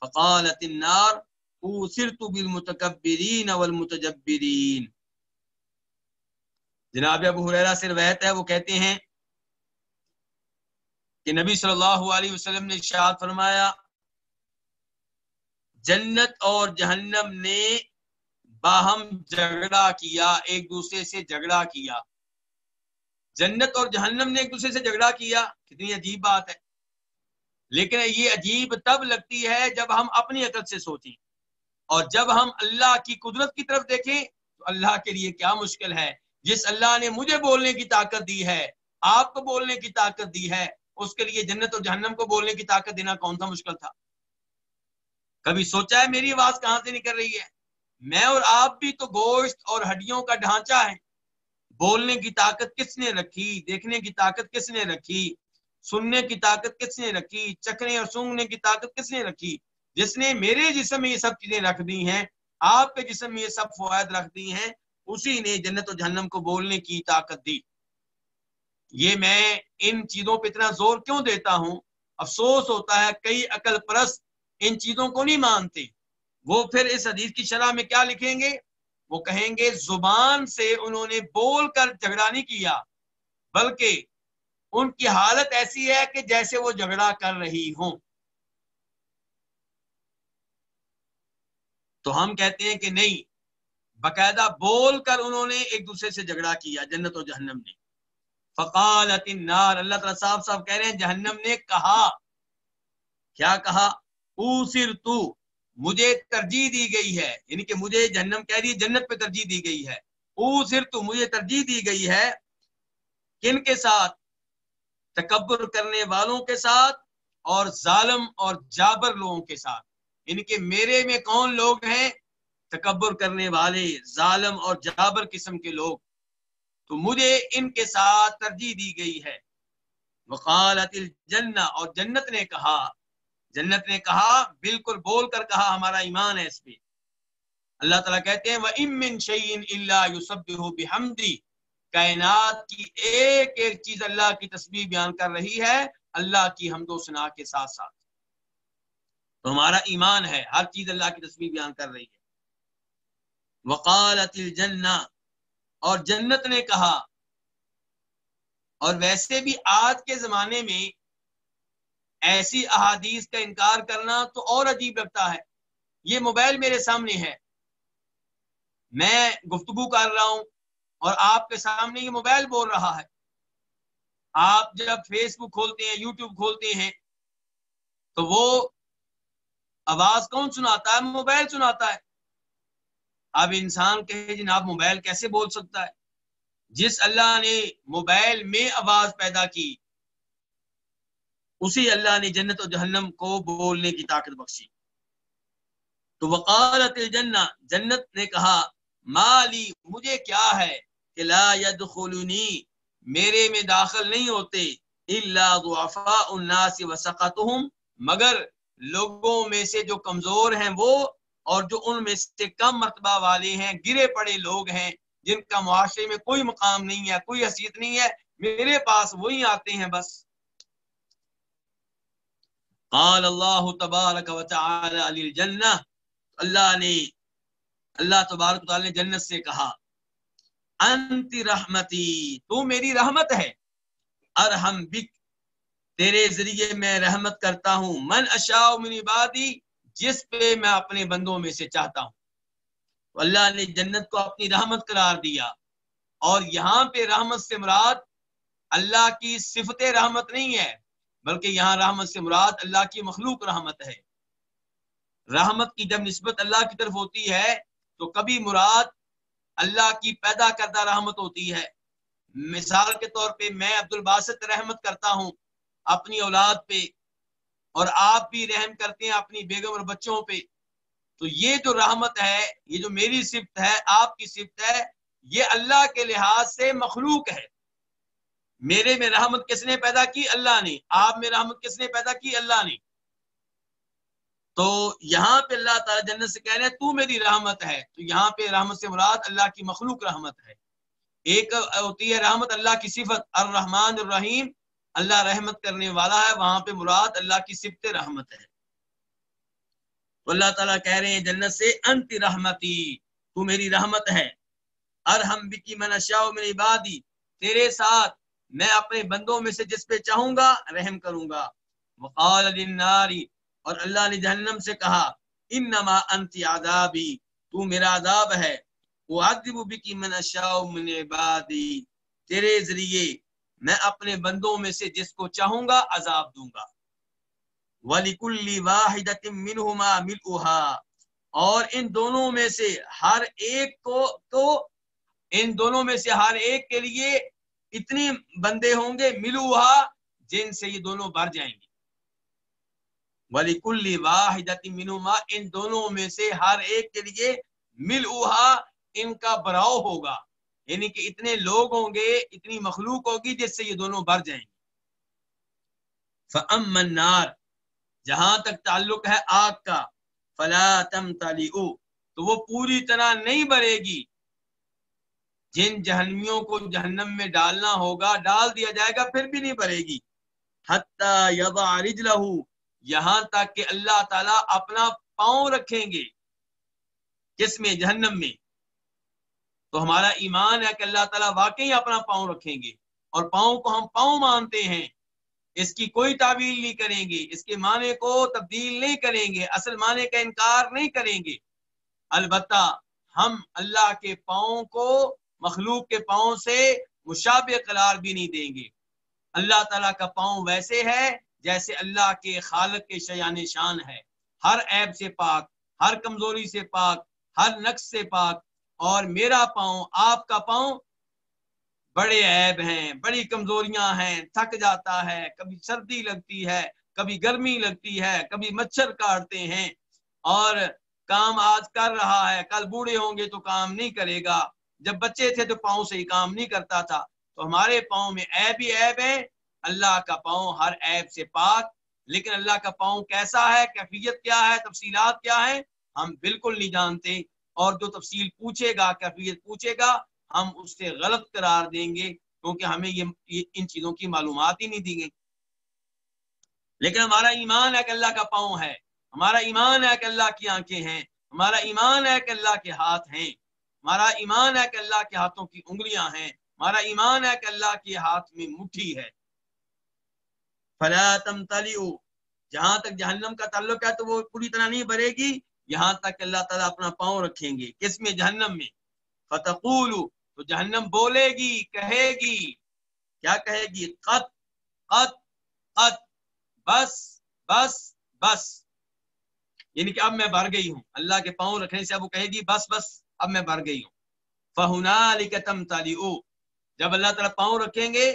فقالت النار، اوثرت بالمتكبرين والمتجبرين جناب ابو حریرہ سے روایت ہے، وہ کہتے ہیں کہ نبی صلی اللہ علیہ وسلم نے ارشاد فرمایا جنت اور جہنم نے باہم جھگڑا کیا، ایک دوسرے سے جھگڑا کیا۔ جنت اور جہنم نے ایک دوسرے سے جھگڑا کیا، کتنی عجیب بات ہے۔ لیکن یہ عجیب تب لگتی ہے جب ہم اپنی عقل سے سوچیں۔ اور جب ہم اللہ کی قدرت کی طرف دیکھیں، تو اللہ کے لیے کیا مشکل ہے۔ جس اللہ نے مجھے بولنے کی طاقت دی ہے، آپ کو بولنے کی طاقت دی ہے، اس کے لیے جنت اور جہنم کو بولنے کی طاقت دینا کون سا مشکل تھا؟ کبھی سوچا ہے میری آواز کہاں سے نکل رہی ہے؟ میں اور آپ بھی تو گوشت اور ہڈیوں کا ڈھانچہ ہے بولنے کی طاقت کس نے رکھی؟ دیکھنے کی طاقت کس نے رکھی؟ سننے کی طاقت کس نے رکھی؟ چکھنے اور سونگنے کی طاقت کس نے رکھی؟ جس نے میرے جسم میں یہ سب چیزیں رکھ دی ہیں، آپ کے جسم میں یہ سب فوائد رکھ دی ہیں، اسی نے جنت و جہنم کو بولنے کی طاقت دی۔ یہ میں ان چیزوں پہ اتنا زور کیوں دیتا ہوں؟ افسوس ہوتا ہے کئی عقل پرست ان چیزوں کو نہیں مانتے۔ وہ پھر اس حدیث کی شرح میں کیا لکھیں گے؟ وہ کہیں گے، زبان سے انہوں نے بول کر جھگڑا نہیں کیا، بلکہ ان کی حالت ایسی ہے کہ جیسے وہ جھگڑا کر رہی ہوں۔ تو ہم کہتے ہیں کہ نہیں، باقاعدہ بول کر انہوں نے ایک دوسرے سے جھگڑا کیا جنت و جہنم نے۔ فقالت النار، اللہ تعالیٰ صاحب صاحب کہہ رہے ہیں، جہنم نے کہا۔ کیا کہا؟ اوسر تو مجھے ترجیح دی گئی ہے یعنی کہ مجھے جہنم کہہ رہی ہے، جنت پہ ترجیح دی گئی ہے۔ اوسر تو مجھے ترجیح دی گئی ہے کن کے ساتھ؟ تکبر کرنے والوں کے ساتھ اور ظالم اور جابر لوگوں کے ساتھ۔ یعنی کہ میرے میں کون لوگ ہیں؟ تکبر کرنے والے، ظالم اور جابر قسم کے لوگ۔ تو مجھے ان کے ساتھ ترجیح دی گئی ہے۔ وقالت الجنہ، اور جنت نے کہا جنت نے کہا، بالکل بول کر کہا، ہمارا ایمان ہے اس پہ۔ اللہ تعالیٰ کہتے ہیں، وَإِن شَيْءٍ إِلَّا يُسَبِّحُ بِحَمْدِ کائنات کی ایک ایک چیز اللہ کی تسبیح بیان کر رہی ہے، اللہ کی حمد و سنا کے ساتھ ساتھ۔ تو ہمارا ایمان ہے، ہر چیز اللہ کی تصویر بیان کر رہی ہے۔ وقالت الجنہ اور جنت نے کہا، اور ویسے بھی آج کے زمانے میں ایسی احادیث کا انکار کرنا تو اور عجیب لگتا ہے۔ یہ موبائل میرے سامنے ہے۔ میں گفتگو کر رہا ہوں اور آپ کے سامنے یہ موبائل بول رہا ہے۔ آپ جب فیس بک کھولتے ہیں یوٹیوب کھولتے ہیں، تو وہ آواز کون سناتا ہے؟ موبائل سناتا ہے۔ اب انسان کہے، جناب، موبائل کیسے بول سکتا ہے؟ جس اللہ نے موبائل میں آواز پیدا کی اسی اللہ نے جنت و جہنم کو بولنے کی طاقت بخشی۔ تو وقالت الجنہ، جنت نے کہا، مالی، مجھے کیا ہے کہ لا يدخلنی میرے میں داخل نہیں ہوتے، الا ضعفاء الناس وسقطهم، مگر لوگوں میں سے جو کمزور ہیں وہ، اور جو ان میں سے کم مرتبہ والے ہیں، گرے پڑے لوگ ہیں، جن کا معاشرے میں کوئی مقام نہیں ہے، کوئی حیثیت نہیں ہے، میرے پاس وہی آتے ہیں بس۔ قال اللہ تبارک و تعالی علی الجنہ، اللہ نے، اللہ تبارک تعالی نے جنت سے کہا، انت رحمتی، تو میری رحمت ہے، ارحم بک، تیرے ذریعے میں رحمت کرتا ہوں، من اشاء من عبادی، جس پہ میں اپنے بندوں میں سے چاہتا ہوں۔ اللہ نے جنت کو اپنی رحمت قرار دیا، اور یہاں پہ رحمت سے مراد اللہ کی صفت رحمت نہیں ہے۔ بلکہ یہاں رحمت سے مراد اللہ کی مخلوق رحمت ہے۔ رحمت کی جب نسبت اللہ کی طرف ہوتی ہے، تو کبھی مراد اللہ کی پیدا کردہ رحمت ہوتی ہے۔ مثال کے طور پہ میں عبد الباسط رحمت کرتا ہوں اپنی اولاد پہ، اور آپ بھی رحم کرتے ہیں اپنی بیگم اور بچوں پہ۔ تو یہ جو رحمت ہے، یہ جو میری صفت ہے، آپ کی صفت ہے، یہ اللہ کے لحاظ سے مخلوق ہے۔ میرے میں رحمت کس نے پیدا کی؟ اللہ نے۔ آپ میں رحمت کس نے پیدا کی؟ اللہ نے۔ تو یہاں پہ اللہ تعالیٰ جنت سے کہہ رہے ہیں، تو میری رحمت ہے۔ تو یہاں پہ رحمت سے مراد اللہ کی مخلوق رحمت ہے۔ ایک ہوتی ہے رحمت اللہ کی صفت، الرحمن الرحیم۔ اللہ رحمت کرنے والا ہے، وہاں پہ مراد اللہ کی صفت رحمت ہے۔ تو اللہ تعالیٰ کہہ رہے ہیں جنت سے، انت رحمتی، تو میری رحمت ہے۔ ارحم بکی من اشاء من عبادی۔ تیرے ساتھ میں اپنے بندوں میں سے جس پہ چاہوں گا، رحم کروں گا۔ وقال للنار، اور اللہ نے جہنم سے کہا، انما انت عذابی، تو میرا عذاب ہے۔ وہ بکی من اشاء من عبادی، تیرے ذریعے میں اپنے بندوں میں سے جس کو چاہوں گا، عذاب دوں گا۔ وَلِكُلِّ وَاحِدَةٍ مِّنْهُمَا مِلْءُهَا اور ان دونوں میں سے ہر ایک کو تو، ان دونوں میں سے ہر ایک کے لیے اتنی بندے ہوں گے ملوہا جن سے یہ دونوں بھر جائیں گے۔ ولی کلی واحد منما ان دونوں میں سے ہر ایک کے لیے مل ان کا براؤ ہوگا۔ یعنی کہ اتنے لوگ ہوں گے، اتنی مخلوق ہوگی جس سے یہ دونوں بھر جائیں گے۔ فَأَمَّا النَّارِ، جہاں تک تعلق ہے آگ کا، فلا تم تو وہ پوری طرح نہیں بھرے گی۔ جن جہنمیوں کو جہنم میں ڈالنا ہوگا، ڈال دیا جائے گا، پھر بھی نہیں بھرے گی۔ رجلہ یہاں تک کہ اللہ تعالیٰ اپنا پاؤں رکھیں گے۔ کس میں؟ جہنم میں۔ تو ہمارا ایمان ہے کہ اللہ تعالیٰ واقعی اپنا پاؤں رکھیں گے۔ اور پاؤں کو ہم پاؤں مانتے ہیں۔ اس کی کوئی تعویل نہیں کریں گے۔ اس کے معنی کو تبدیل نہیں کریں گے۔ اصل معنی کا انکار نہیں کریں گے۔ البتہ ہم اللہ کے پاؤں کو مخلوق کے پاؤں سے مشابہ قرار بھی نہیں دیں گے۔ اللہ تعالیٰ کا پاؤں ویسے ہے جیسے اللہ کے خالق کے شیان شان ہے۔ ہر عیب سے پاک، ہر کمزوری سے پاک، ہر نقص سے پاک۔ اور میرا پاؤں آپ کا پاؤں بڑے عیب ہیں، بڑی کمزوریاں ہیں، تھک جاتا ہے، کبھی سردی لگتی ہے، کبھی گرمی لگتی ہے، کبھی مچھر کاٹتے ہیں۔ اور کام آج کر رہا ہے، کل بوڑھے ہوں گے تو کام نہیں کرے گا۔ جب بچے تھے تو پاؤں سے ہی کام نہیں کرتا تھا۔ تو ہمارے پاؤں میں عیب ہی عیب ہے۔ اللہ کا پاؤں ہر عیب سے پاک۔ لیکن اللہ کا پاؤں کیسا ہے؟ کیفیت کیا ہے؟ تفصیلات کیا ہے ہم بالکل نہیں جانتے۔ اور جو تفصیل پوچھے گا، کیفیت پوچھے گا، ہم اس سے غلط قرار دیں گے۔ کیونکہ ہمیں یہ ان چیزوں کی معلومات ہی نہیں دی گئی۔ لیکن ہمارا ایمان ہے کہ اللہ کا پاؤں ہے۔ ہمارا ایمان ہے کہ اللہ کی آنکھیں ہیں۔ ہمارا ایمان ہے کہ اللہ کے ہاتھ ہیں۔ ہمارا ایمان ہے کہ اللہ کے ہاتھوں کی انگلیاں ہیں، ہمارا ایمان ہے کہ اللہ کے ہاتھ میں مٹھی ہے۔ فلا تم جہاں تک جہنم کا تعلق ہے تو وہ پوری طرح نہیں بھرے گی، یہاں تک اللہ تعالیٰ اپنا پاؤں رکھیں گے۔ کس میں؟ جہنم میں۔ فتقول تو جہنم بولے گی، کہے گی۔ کیا کہے گی؟ قط قط قط بس بس بس۔ یعنی کہ اب میں بھر گئی ہوں۔ اللہ کے پاؤں رکھنے سے اب وہ کہے گی، بس بس۔ اب میں بھر گئی ہوں۔ فہنا تم تالی جب اللہ تعالیٰ پاؤں رکھیں گے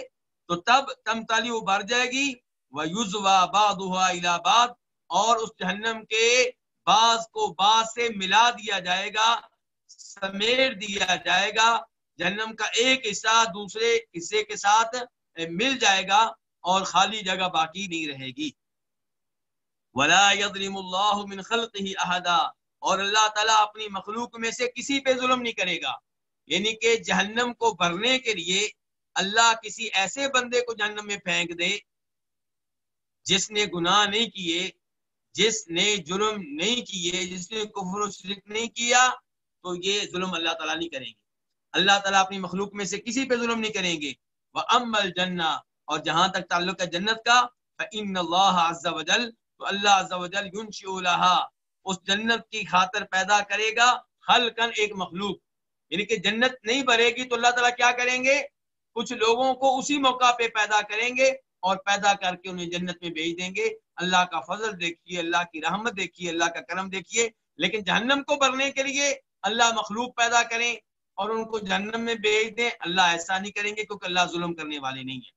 تو تب تم تالی بھر جائے گی۔ وہ یوز باد اور اس جہنم کے بعض کو بعض سے ملا دیا جائے گا، سمیٹ دیا جائے گا۔ جہنم کا ایک حصہ دوسرے حصے کے ساتھ مل جائے گا اور خالی جگہ باقی نہیں رہے گی۔ ولا يظلم الله من خلقه احدا اور اللہ تعالیٰ اپنی مخلوق میں سے کسی پہ ظلم نہیں کرے گا۔ یعنی کہ جہنم کو بھرنے کے لیے اللہ کسی ایسے بندے کو جہنم میں پھینک دے جس نے گناہ نہیں کیے، جس نے جرم نہیں کیے، جس نے کفر و شرک نہیں کیا، تو یہ ظلم اللہ تعالیٰ نہیں کریں گے۔ اللہ تعالیٰ اپنی مخلوق میں سے کسی پہ ظلم نہیں کریں گے۔ وہ ام الجنا اور جہاں تک تعلق ہے جنت کا اللہ عز و جل تو اللہ عز و جل اس جنت کی خاطر پیدا کرے گا خلقن ایک مخلوق۔ یعنی کہ جنت نہیں بھرے گی تو اللہ تعالیٰ کیا کریں گے؟ کچھ لوگوں کو اسی موقع پہ پیدا کریں گے اور پیدا کر کے انہیں جنت میں بھیج دیں گے۔ اللہ کا فضل دیکھیے، اللہ کی رحمت دیکھیے، اللہ کا کرم دیکھیے۔ لیکن جہنم کو بھرنے کے لیے اللہ مخلوق پیدا کریں اور ان کو جہنم میں بھیج دیں، اللہ ایسا نہیں کریں گے کیونکہ اللہ ظلم کرنے والے نہیں ہیں۔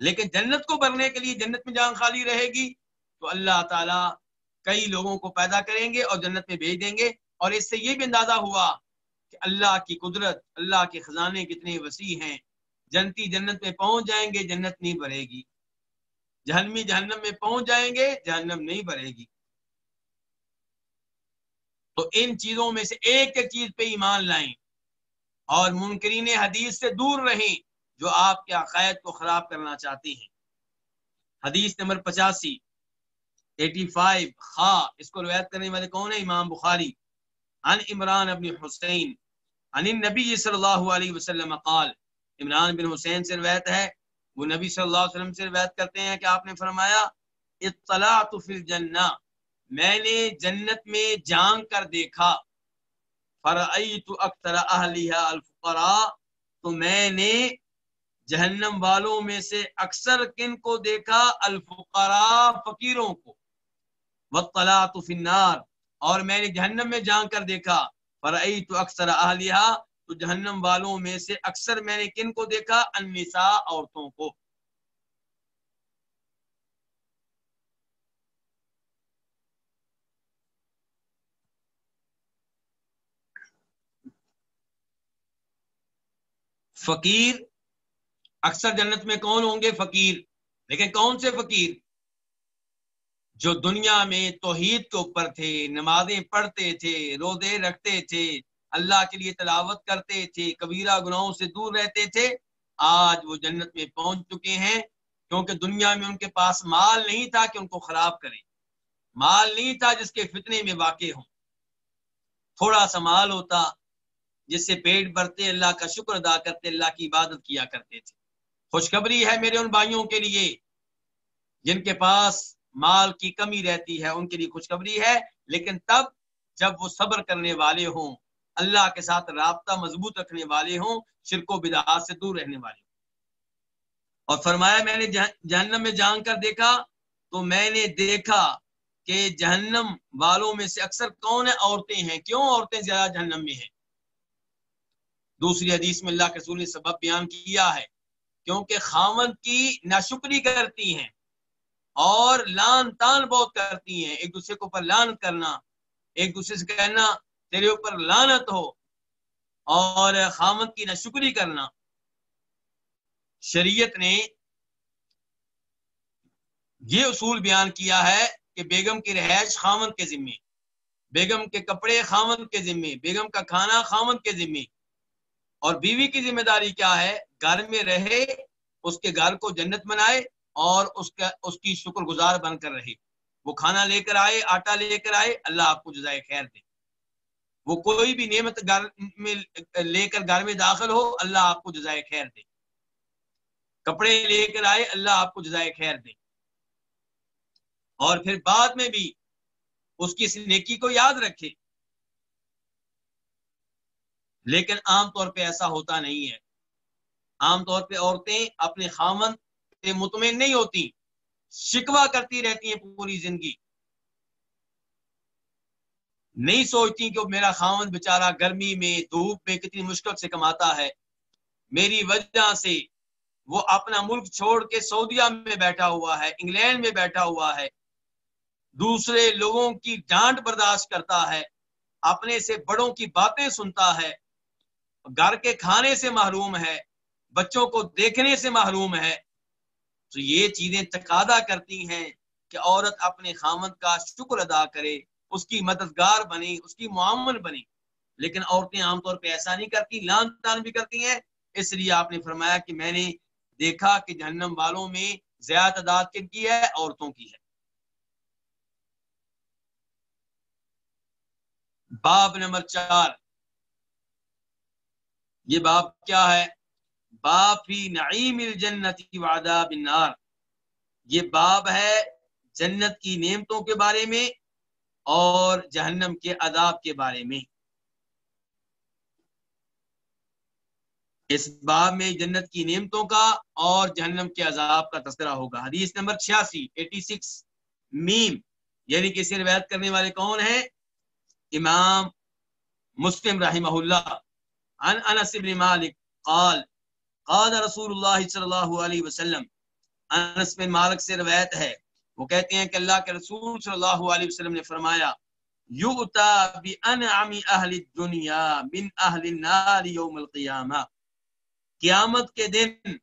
لیکن جنت کو بھرنے کے لیے جنت میں جان خالی رہے گی تو اللہ تعالیٰ کئی لوگوں کو پیدا کریں گے اور جنت میں بھیج دیں گے۔ اور اس سے یہ بھی اندازہ ہوا کہ اللہ کی قدرت، اللہ کے خزانے کتنے وسیع ہیں۔ جنتی جنت میں پہنچ جائیں گے، جنت نہیں بھرے گی۔ جہنمی جہنم میں پہنچ جائیں گے، جہنم نہیں بھرے گی۔ تو ان چیزوں میں سے ایک ایک چیز پہ ایمان لائیں۔ اور منکرین حدیث سے دور رہیں جو آپ کے عقائد کو خراب کرنا چاہتے ہیں۔ حدیث نمبر پچاسی۔ ایٹی فائیو خا اس کو روایت کرنے والے کون ہیں؟ امام بخاری۔ عن عمران ابن حسین۔ عن النبی صلی اللہ علیہ وسلم قال۔ عمران بن حسین سے روایت ہے۔ وہ نبی صلی اللہ علیہ وسلم سے روایت کرتے ہیں کہ آپ نے فرمایا، اطلاعت فی الجنہ۔ میں نے جنت میں جان کر دیکھا۔ فرعیت اکثر اہلیہ الفقراء۔ تو میں نے جہنم والوں میں سے اکثر کن کو دیکھا؟ الفقراء، فقیروں کو۔ وطلعت فی النار. اور میں نے جہنم میں جان کر دیکھا فرعیت اکثر اہلیہ تو جہنم والوں میں سے اکثر میں نے کن کو دیکھا؟ النساء عورتوں کو۔ فقیر، اکثر جنت میں کون ہوں گے؟ فقیر۔ لیکن کون سے فقیر؟ جو دنیا میں توحید کے اوپر تھے، نمازیں پڑھتے تھے، روزے رکھتے تھے، اللہ کے لیے تلاوت کرتے تھے، کبیرہ گناہوں سے دور رہتے تھے، آج وہ جنت میں پہنچ چکے ہیں۔ کیونکہ دنیا میں ان کے پاس مال نہیں تھا کہ ان کو خراب کرے مال نہیں تھا جس کے فتنے میں واقع ہوں۔ تھوڑا سا مال ہوتا جس سے پیٹ بھرتے، اللہ کا شکر ادا کرتے، اللہ کی عبادت کیا کرتے تھے۔ خوشخبری ہے میرے ان بھائیوں کے لیے، جن کے پاس مال کی کمی رہتی ہے، ان کے لیے خوشخبری ہے، لیکن تب جب وہ صبر کرنے والے ہوں، اللہ کے ساتھ رابطہ مضبوط رکھنے والے ہوں، شرک و بدعات سے دور رہنے والے ہوں۔ اور فرمایا، میں نے جہنم میں جان کر دیکھا، تو میں نے دیکھا کہ جہنم والوں میں سے اکثر کون عورتیں ہیں۔ کیوں عورتیں زیادہ جہنم میں ہیں؟ دوسری حدیث میں اللہ کے رسول نے سبب بیان کیا ہے، کیونکہ خامن کی ناشکری کرتی ہیں۔ اور لان تان بہت کرتی ہیں، ایک دوسرے کے اوپر لان کرنا، ایک دوسرے سے کہنا، تیرے اوپر لانت ہو، اور خامد کی ناشکری کرنا۔ شریعت نے یہ اصول بیان کیا ہے کہ بیگم کی رہائش خامن کے ذمے، بیگم کے کپڑے خامن کے ذمے، بیگم کا کھانا خامن کے ذمے۔ اور بیوی کی ذمہ داری کیا ہے؟ گھر میں رہے، اس کے گھر کو جنت بنائے اور اس کا، اس کی شکر گزار بن کر رہے۔ وہ کھانا لے کر آئے، آٹا لے کر آئے، اللہ آپ کو جزائے خیر دے۔ وہ کوئی بھی نعمت گھر میں لے کر گھر میں داخل ہو، اللہ آپ کو جزائے خیر دے۔ کپڑے لے کر آئے، اللہ آپ کو جزائے خیر دے۔ اور پھر بعد میں بھی اس کی نیکی کو یاد رکھے۔ لیکن عام طور پہ ایسا ہوتا نہیں ہے۔ عام طور پہ عورتیں اپنے خامن سے مطمئن نہیں ہوتی شکوا کرتی رہتی ہیں پوری زندگی۔ نہیں سوچتی کہ میرا خامن بےچارا گرمی میں، دھوپ میں کتنی مشکل سے کماتا ہے۔ میری وجہ سے وہ اپنا ملک چھوڑ کے سعودیہ میں بیٹھا ہوا ہے، انگلینڈ میں بیٹھا ہوا ہے۔ دوسرے لوگوں کی ڈانٹ برداشت کرتا ہے، اپنے سے بڑوں کی باتیں سنتا ہے۔ گھر کے کھانے سے محروم ہے، بچوں کو دیکھنے سے محروم ہے۔ تو یہ چیزیں تقاضا کرتی ہیں کہ عورت اپنے خامد کا شکر ادا کرے، اس کی مددگار بنے، اس کی معامل بنے۔ لیکن عورتیں عام طور پہ ایسا نہیں کرتی لان تان بھی کرتی ہیں۔ اس لیے آپ نے فرمایا کہ میں نے دیکھا کہ جہنم والوں میں زیادہ تعداد کن کی ہے؟ عورتوں کی ہے۔ باب نمبر چار۔ یہ باب کیا ہے؟ باب فی نعیم الجنت وعذاب النار۔ یہ باب ہے جنت کی نعمتوں کے بارے میں اور جہنم کے عذاب کے بارے میں۔ اس باب میں جنت کی نعمتوں کا اور جہنم کے عذاب کا تذکرہ ہوگا۔ حدیث نمبر چھیاسی، ایٹی سکس، میم یعنی کہ روایت کرنے والے کون ہیں؟ امام مسلم رحمہ اللہ۔ عن انس بن مالک قال قال رسول اللہ صلی اللہ علیہ وسلم، انس بن مالک سے روایت ہے، وہ کہتے ہیں کہ اللہ کے رسول صلی اللہ علیہ وسلم نے فرمایا، یؤتا بانعم اہل الدنیا من اہل النار یوم القیامہ۔ قیامت کے دن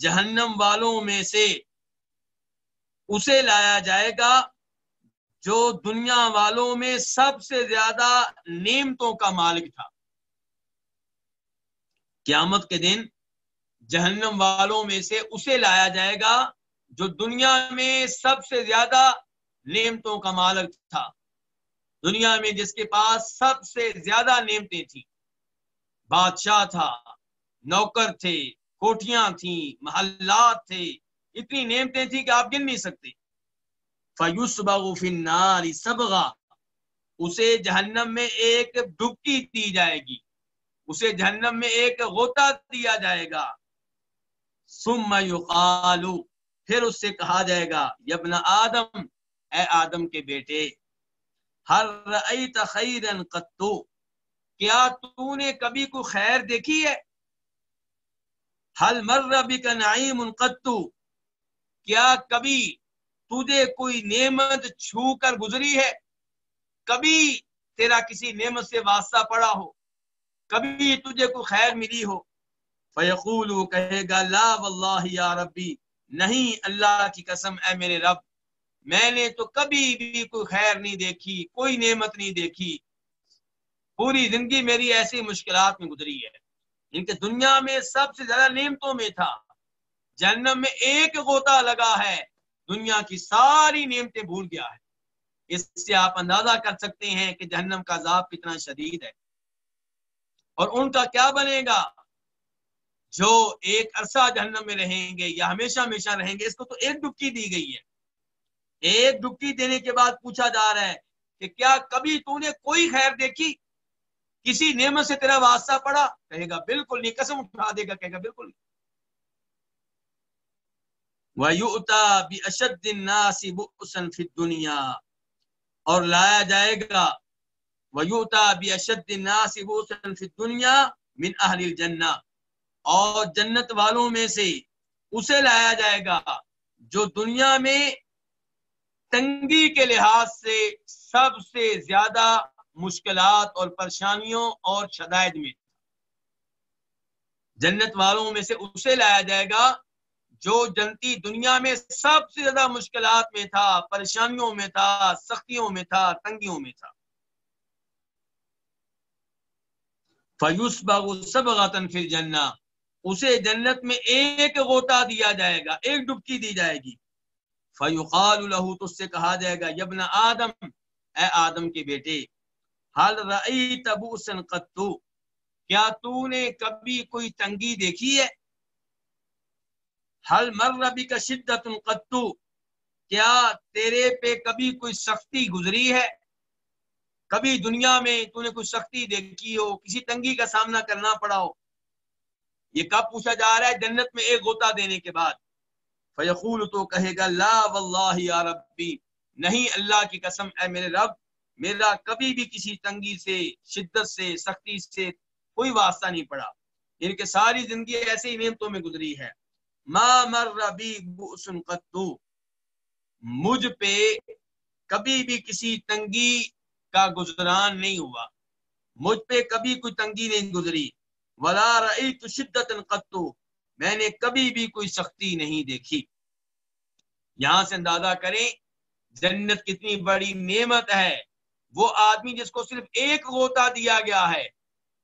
جہنم والوں میں سے اسے لایا جائے گا جو دنیا والوں میں سب سے زیادہ نعمتوں کا مالک تھا۔ قیامت کے دن جہنم والوں میں سے اسے لایا جائے گا جو دنیا میں سب سے زیادہ نعمتوں کا مالک تھا۔ دنیا میں جس کے پاس سب سے زیادہ نعمتیں تھیں۔ بادشاہ تھا، نوکر تھے، کوٹیاں تھیں، محلات تھے۔ اتنی نعمتیں تھیں کہ آپ گن نہیں سکتے۔ فیوس بغفناری سبغا۔ اسے جہنم میں ایک ڈبکی دی جائے گی۔ اسے جہنم میں ایک غوطہ دیا جائے گا۔ ثم یقالو، پھر اس سے کہا جائے گا یبن آدم، اے آدم کے بیٹے، ہر رأیت خیرا قطو، کیا تو نے کبھی کوئی خیر دیکھی ہے؟ حل مر بک نعیم قطو، کیا کبھی تجھے کوئی نعمت چھو کر گزری ہے؟ کبھی تیرا کسی نعمت سے واسطہ پڑا ہو، کبھی تجھے کوئی خیر ملی ہو فیقول کہے گا، لا واللہ یا ربی، نہیں اللہ کی قسم، اے میرے رب، میں نے تو کبھی بھی کوئی خیر نہیں دیکھی، کوئی نعمت نہیں دیکھی۔ پوری زندگی میری ایسی مشکلات میں گزری ہے۔ ان کے دنیا میں سب سے زیادہ نعمتوں میں تھا۔ جہنم میں ایک غوطہ لگا ہے۔ دنیا کی ساری نعمتیں بھول گیا ہے۔ اس سے آپ اندازہ کر سکتے ہیں کہ جہنم کا عذاب کتنا شدید ہے۔ اور ان کا کیا بنے گا؟ جو ایک عرصہ جہنم میں رہیں گے یا ہمیشہ ہمیشہ رہیں گے، اس کو تو ایک ڈبکی دی گئی ہے۔ ایک ڈبکی دینے کے بعد پوچھا جا رہا ہے کہ کیا کبھی تو نے کوئی خیر دیکھی؟ کسی نعمت سے تیرا واسطہ پڑا؟ کہے گا، بالکل نہیں، قسم اٹھا دے گا، کہے گا، بالکل نہیں۔ بِأَشَدِّ النَّاسِ بُؤْسًا فِي الدُّنْيَا۔ اور لایا جائے گا۔ وَيُؤْتَى بِأَشَدِّ النَّاسِ بُؤْسًا فِي الدُّنْيَا من اہل الجنہ اور جنت والوں میں سے اسے لایا جائے گا جو دنیا میں تنگی کے لحاظ سے سب سے زیادہ مشکلات اور پریشانیوں اور شدائد میں جنت والوں میں سے اسے لایا جائے گا جو جنتی دنیا میں سب سے زیادہ مشکلات میں تھا، پریشانیوں میں تھا، سختیوں میں تھا، تنگیوں میں تھا۔ فیوس باغ سب پھر جنا اسے جنت میں ایک غوطہ دیا جائے گا، ایک ڈبکی دی جائے گی۔ فیوقال له، تو اس سے کہا جائے گا یبن آدم، اے آدم کے بیٹے حال رأیت بوسن قطو کیا تو نے کبھی کوئی تنگی دیکھی ہے؟ حل مر ربی کا شدت قطو کیا تیرے پہ کبھی کوئی سختی گزری ہے؟ کبھی دنیا میں تو نے کوئی سختی دیکھی ہو، کسی تنگی کا سامنا کرنا پڑا ہو؟ یہ کب پوچھا جا رہا ہے؟ جنت میں ایک غوطہ دینے کے بعد۔ فیقول تو کہے گا، لا واللہ یا ربی، نہیں اللہ کی قسم، اے میرے رب، میرا کبھی بھی کسی تنگی سے، شدت سے، سختی سے کوئی واسطہ نہیں پڑا۔ ان کے ساری زندگی ایسے ہی نعمتوں میں گزری ہے۔ ما مر ربی بؤسن قطو مجھ پہ کبھی بھی کسی تنگی کا گزران نہیں ہوا۔ مجھ پہ کبھی کوئی تنگی نہیں گزری۔ ولا رأیت شدت قطو میں نے کبھی بھی کوئی سختی نہیں دیکھی۔ یہاں سے اندازہ کریں، جنت کتنی بڑی نعمت ہے۔ وہ آدمی جس کو صرف ایک غوطہ دیا گیا ہے۔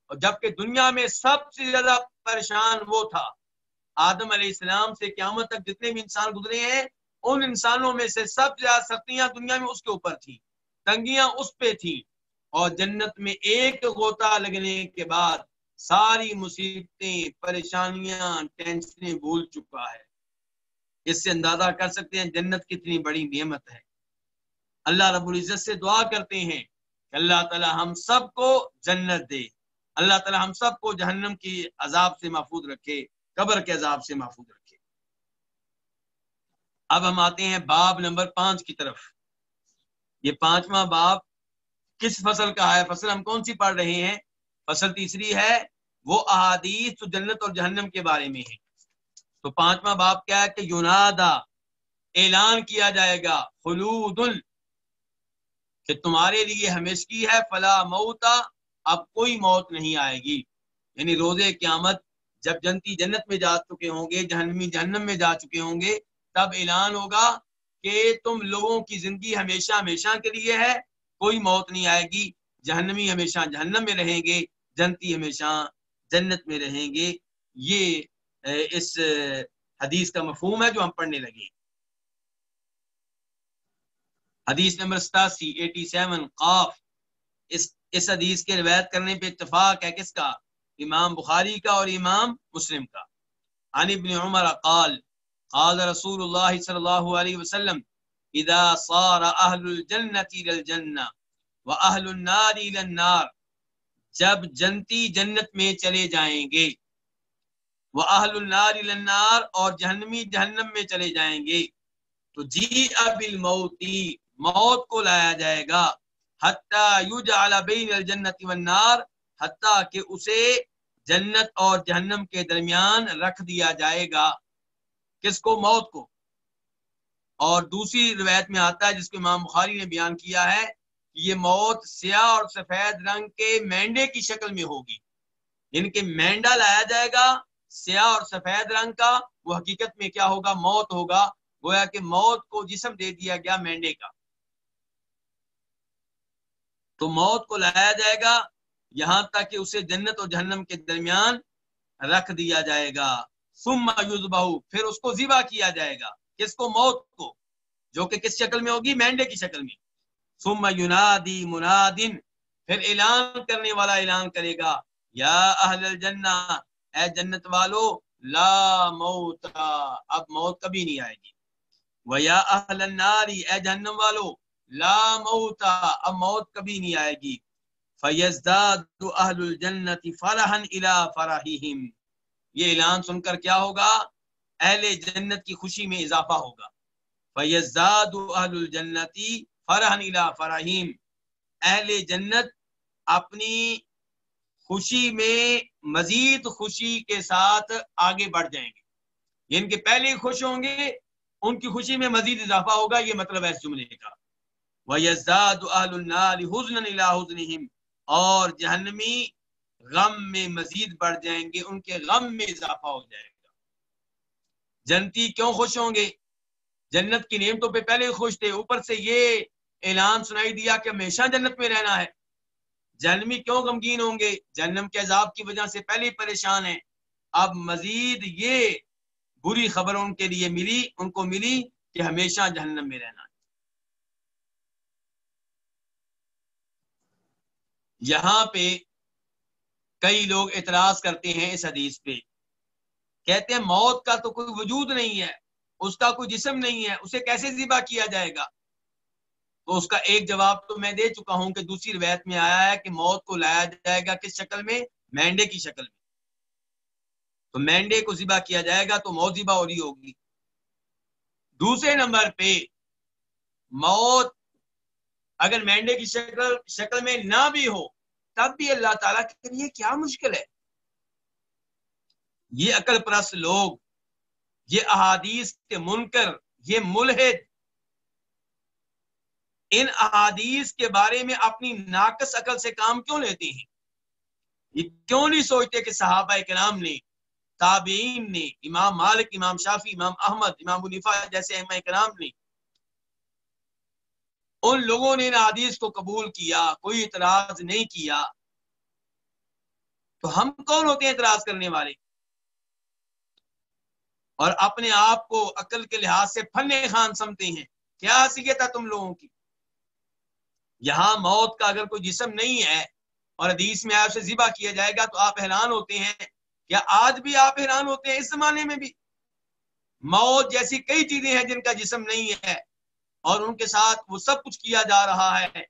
اور جبکہ دنیا میں سب سے زیادہ پریشان وہ تھا۔ آدم علیہ السلام سے قیامت تک جتنے بھی انسان گزرے ہیں، ان انسانوں میں سے سب سے زیادہ سختیاں دنیا میں اس کے اوپر تھی تنگیاں اس پہ تھی اور جنت میں ایک غوطہ لگنے کے بعد ساری مصیبتیں، پریشانیاں، ٹینشنیں بھول چکا ہے۔ اس سے اندازہ کر سکتے ہیں جنت کتنی بڑی نعمت ہے۔ اللہ رب العزت سے دعا کرتے ہیں کہ اللہ تعالی ہم سب کو جنت دے۔ اللہ تعالی ہم سب کو جہنم کی عذاب سے محفوظ رکھے، قبر کے عذاب سے محفوظ رکھے۔ اب ہم آتے ہیں باب نمبر پانچ کی طرف۔ یہ پانچواں باب کس فصل کا ہے؟ فصل ہم کون سی پڑھ رہے ہیں؟ فصل تیسری ہے، وہ احادیث تو جنت اور جہنم کے بارے میں ہے۔ تو پانچواں باب کیا ہے کہ یونادا اعلان کیا جائے گا، خلود کہ تمہارے لیے ہمیشگی ہے، فلا موتا اب کوئی موت نہیں آئے گی۔ یعنی روزے قیامت جب جنتی جنت میں جا چکے ہوں گے، جہنمی جہنم میں جا چکے ہوں گے، تب اعلان ہوگا کہ تم لوگوں کی زندگی ہمیشہ ہمیشہ کے لیے ہے، کوئی موت نہیں آئے گی، جہنمی ہمیشہ جہنم میں رہیں گے۔ جنتی ہمیشہ جنت میں رہیں گے۔ یہ اس حدیث کا مفہوم ہے جو ہم پڑھنے لگے۔ حدیث نمبر ستاسی، ایٹی سیون، قاف۔ اس اس حدیث کے روایت کرنے پہ اتفاق ہے کس کا؟ امام بخاری کا اور امام مسلم کا۔ عن ابن عمر قال قال رسول اللہ صلی اللہ علیہ وسلم، اذا صار اہل الجنت الى الجنہ و النار الى النار جب جنتی جنت میں چلے جائیں گے۔ وہ اہل النار النار اور جہنمی جہنم میں چلے جائیں گے۔ تو جی اب الموتی موت کو لایا جائے گا۔ حتیٰ یجعل بین الجنت والنار، حتیٰ کہ اسے جنت اور جہنم کے درمیان رکھ دیا جائے گا۔ کس کو؟ موت کو۔ اور دوسری روایت میں آتا ہے جس کو امام بخاری نے بیان کیا ہے۔ یہ موت سیاہ اور سفید رنگ کے مینڈے کی شکل میں ہوگی۔ ان کے مینڈا لایا جائے گا سیاہ اور سفید رنگ کا، وہ حقیقت میں کیا ہوگا؟ موت ہوگا۔ گویا کہ موت کو جسم دے دیا گیا مینڈے کا۔ تو موت کو لایا جائے گا، یہاں تک کہ اسے جنت اور جہنم کے درمیان رکھ دیا جائے گا۔ ثم یذبح پھر اس کو ذبح کیا جائے گا۔ کس کو؟ موت کو، جو کہ کس شکل میں ہوگی؟ مینڈے کی شکل میں۔ ثم ینادی منادن پھر اعلان کرنے والا اعلان کرے گا، یا اہل الجنہ، اے جنت والو، لا موت، اب موت کبھی نہیں آئے گی۔ ویا اہل النار، اے جہنم والو، لا موت، اب موت کبھی نہیں آئے گی۔ فیزداد اہل الجنت فرحا الى فرحہم یہ اعلان سن کر کیا ہوگا؟ اہل جنت کی خوشی میں اضافہ ہوگا۔ فیزداد اہل الجنت فرحا الى اہل جنت اپنی خوشی میں مزید خوشی کے ساتھ آگے بڑھ جائیں گے۔ یعنی جن کے پہلے خوش ہوں گے، ان کی خوشی میں مزید اضافہ ہوگا، یہ مطلب ہے اس جملے کا۔ أَهْلُ النَّارِ حُزْنًا حُزْنِهِمْ۔ اور جہنمی غم میں مزید بڑھ جائیں گے، ان کے غم میں اضافہ ہو جائے گا۔ جنتی کیوں خوش ہوں گے؟ جنت کی نعمتوں پہ پہلے خوش تھے، اوپر سے یہ اعلان سنائی دیا کہ ہمیشہ جنت میں رہنا ہے۔ جہنمی کیوں غمگین ہوں گے؟ جہنم کے عذاب کی وجہ سے پہلے ہی پریشان ہیں۔ اب مزید یہ بری خبر ان کے لیے ملی، ان کو ملی کہ ہمیشہ جہنم میں رہنا ہے۔ یہاں پہ کئی لوگ اعتراض کرتے ہیں اس حدیث پہ۔ کہتے ہیں، موت کا تو کوئی وجود نہیں ہے، اس کا کوئی جسم نہیں ہے، اسے کیسے ذبح کیا جائے گا؟ تو اس کا ایک جواب تو میں دے چکا ہوں کہ دوسری روایت میں آیا ہے کہ موت کو لایا جائے گا کس شکل میں؟ مینڈے کی شکل میں۔ تو مینڈے کو ذبح کیا جائے گا تو موت ذبح ہو رہی ہوگی۔ دوسرے نمبر پہ موت اگر مینڈے کی شکل شکل میں نہ بھی ہو، تب بھی اللہ تعالیٰ کے لیے کیا مشکل ہے؟ یہ عقل پرست لوگ، یہ احادیث کے منکر، یہ ملحد ان احادیث کے بارے میں اپنی ناقص عقل سے کام کیوں لیتے ہیں؟ یہ کیوں نہیں سوچتے کہ صحابہ کرام نے، تابعین نے، امام مالک، امام شافی امام احمد، امام منیفا جیسے احمد کرام نے ان لوگوں نے ان حدیث کو قبول کیا، کوئی اعتراض نہیں کیا۔ تو ہم کون ہوتے ہیں اعتراض کرنے والے؟ اور اپنے آپ کو عقل کے لحاظ سے فن خان سمتے ہیں۔ کیا حیثیت ہے تم لوگوں کی؟ یہاں موت کا اگر کوئی جسم نہیں ہے اور حدیث میں آپ سے ذبح کیا جائے گا تو آپ حیران ہوتے ہیں کیا آج بھی آپ حیران ہوتے ہیں اس زمانے میں بھی؟ موت جیسی کئی چیزیں ہیں جن کا جسم نہیں ہے اور ان کے ساتھ وہ سب کچھ کیا جا رہا ہے،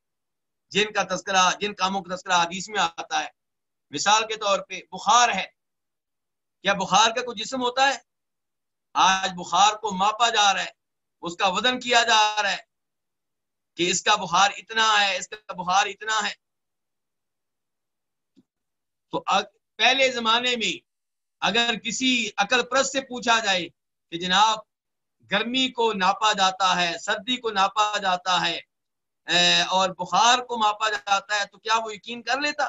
جن کا تذکرہ، جن کاموں کا تذکرہ حدیث میں آتا ہے۔ مثال کے طور پہ بخار ہے۔ کیا بخار کا کوئی جسم ہوتا ہے؟ آج بخار کو ماپا جا رہا ہے، اس کا وزن کیا جا رہا ہے۔ کہ اس کا بخار اتنا ہے، اس کا بخار اتنا ہے۔ تو پہلے زمانے میں اگر کسی عقل پرست سے پوچھا جائے کہ جناب، گرمی کو ناپا جاتا ہے، سردی کو ناپا جاتا ہے اور بخار کو ماپا جاتا ہے، تو کیا وہ یقین کر لیتا؟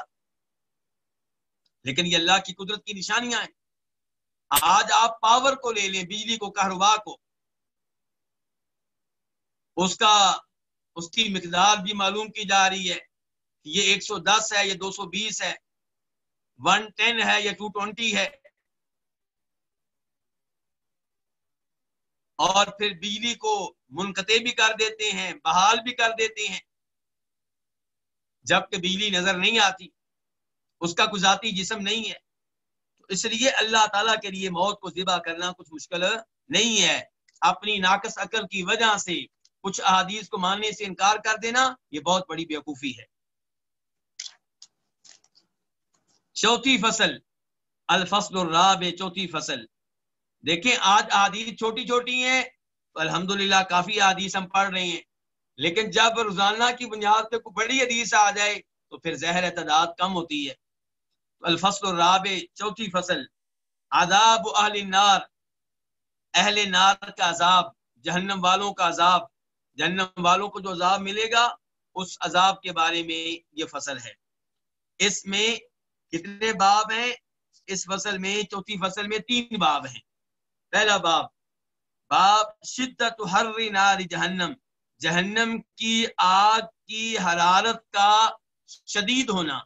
لیکن یہ اللہ کی قدرت کی نشانیاں ہیں۔ آج آپ پاور کو لے لیں، بجلی کو کہربا کو۔ اس کا اس کی مقدار بھی معلوم کی جا رہی ہے یہ ایک سو دس ہے یا دو سو بیس ہے، ون ٹین ہے یا ٹو ٹوینٹی ہے۔ اور پھر بجلی کو منقطع بھی کر دیتے ہیں، بحال بھی کر دیتے ہیں۔ جبکہ بجلی نظر نہیں آتی، اس کا کوئی ذاتی جسم نہیں ہے۔ تو اس لیے اللہ تعالیٰ کے لیے موت کو ذبح کرنا کچھ مشکل نہیں ہے۔ اپنی ناقص عقل کی وجہ سے کچھ احادیث کو ماننے سے انکار کر دینا، یہ بہت بڑی بیوقوفی ہے۔ چوتھی فصل، الفصل الرابع، چوتھی فصل۔ دیکھیں، آج احادیث چھوٹی چھوٹی ہیں الحمد للہ کافی حدیث ہم پڑھ رہے ہیں۔ لیکن جب روزانہ کی بنیاد پہ کوئی بڑی حدیث آ جائے، تو پھر زہر تعداد کم ہوتی ہے۔ الفصل الرابع، چوتھی فصل۔ آداب اہل النار، اہل نار کا عذاب، جہنم والوں کا عذاب۔ جہنم والوں کو جو عذاب ملے گا، اس عذاب کے بارے میں یہ فصل ہے۔ اس میں کتنے باب ہیں؟ اس فصل میں، چوتھی فصل میں تین باب ہیں۔ پہلا باب باب شدت ہر نار جہنم۔ جہنم کی آگ کی حرارت کا شدید ہونا۔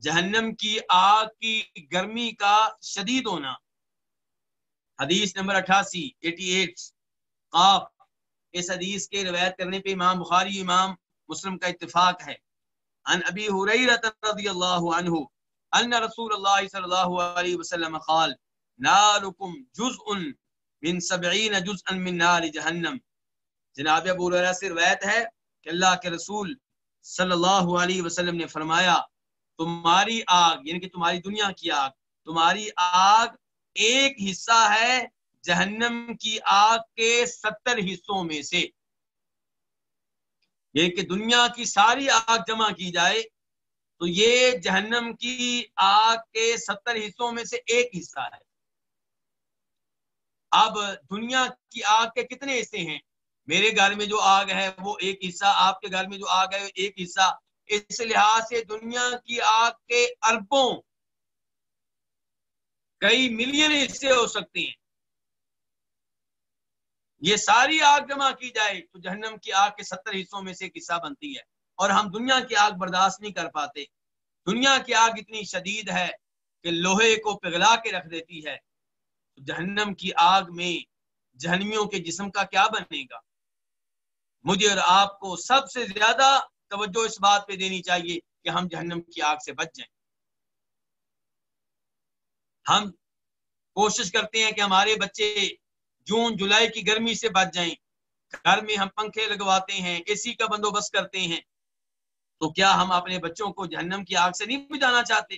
جہنم کی آگ کی گرمی کا شدید ہونا۔ حدیث نمبر اٹھاسی، ایٹی ایٹ۔ قاف اس حدیث کے روایت کرنے پہ امام بخاری امام مسلم کا اتفاق ہے۔ ان ابی حریرت رضی اللہ عنہ ان رسول اللہ صلی اللہ علیہ وسلم قال، نارکم جزء من سبعین جزءا من نار جہنم۔ جناب ابو حریرہ سے روایت ہے کہ اللہ کے رسول صلی اللہ علیہ وسلم نے فرمایا، تمہاری آگ یعنی کہ تمہاری دنیا کی آگ، تمہاری آگ ایک حصہ ہے جہنم کی آگ کے ستر حصوں میں سے۔ یہ کہ دنیا کی ساری آگ جمع کی جائے، تو یہ جہنم کی آگ کے ستر حصوں میں سے ایک حصہ ہے۔ اب دنیا کی آگ کے کتنے حصے ہیں؟ میرے گھر میں جو آگ ہے، وہ ایک حصہ، آپ کے گھر میں جو آگ ہے، وہ ایک حصہ۔ اس لحاظ سے دنیا کی آگ کے اربوں، کئی ملین حصے ہو سکتے ہیں۔ یہ ساری آگ جمع کی جائے تو جہنم کی آگ کے ستر حصوں میں سے قصہ بنتی ہے اور ہم دنیا کی آگ برداشت نہیں کر پاتے۔ دنیا کی آگ اتنی شدید ہے کہ لوہے کو پگھلا کے رکھ دیتی ہے۔ جہنم کی آگ میں جہنمیوں کے جسم کا کیا بنے گا؟ مجھے اور آپ کو سب سے زیادہ توجہ اس بات پہ دینی چاہیے کہ ہم جہنم کی آگ سے بچ جائیں۔ ہم کوشش کرتے ہیں کہ ہمارے بچے جون جولائی کی گرمی سے بچ جائیں۔ گھر میں ہم پنکھے لگواتے ہیں، اے سی کا بندوبست کرتے ہیں۔ تو کیا ہم اپنے بچوں کو جہنم کی آگ سے نہیں بجانا چاہتے؟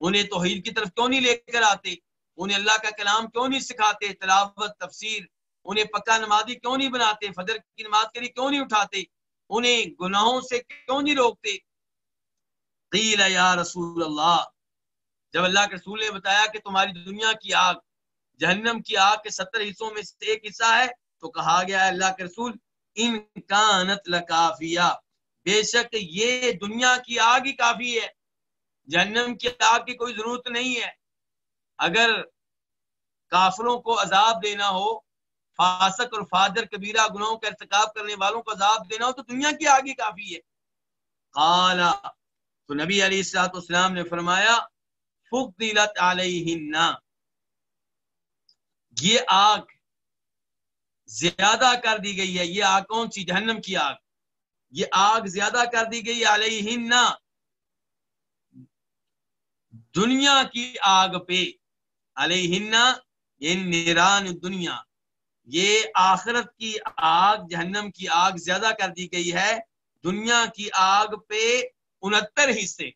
انہیں توحید کی طرف کیوں نہیں لے کر آتے؟ انہیں اللہ کا کلام کیوں نہیں سکھاتے؟ تلاوت، تفسیر، انہیں پکا نمازی کیوں نہیں بناتے؟ فجر کی نماز کے لیے کیوں نہیں اٹھاتے؟ انہیں گناہوں سے کیوں نہیں روکتے؟ قیل یا رسول اللہ، جب اللہ کے رسول نے بتایا کہ تمہاری دنیا کی آگ جہنم کی آگ کے ستر حصوں میں سے ایک حصہ ہے۔ تو کہا گیا ہے اللہ کے رسول انکانت لکافیہ۔ بے شک یہ دنیا کی آگ ہی کافی ہے۔ جہنم کی آگ کی کوئی ضرورت نہیں ہے۔ اگر کافروں کو عذاب دینا ہو، فاسق اور فاجر کبیرہ گناہوں کا ارتکاب کرنے والوں کو عذاب دینا ہو، تو دنیا کی آگ ہی کافی ہے۔ قالا تو نبی علیہ السلاط اسلام نے فرمایا فقدلت علیہن۔ یہ آگ زیادہ کر دی گئی ہے، یہ آگ کون سی؟ جہنم کی آگ۔ یہ آگ زیادہ کر دی گئی علیہن۔ دنیا کی آگ پہ۔ علیہن یعنی یہ نیران دنیا۔ یہ آخرت کی آگ، جہنم کی آگ زیادہ کر دی گئی ہے۔ دنیا کی آگ پہ انہتر حصے۔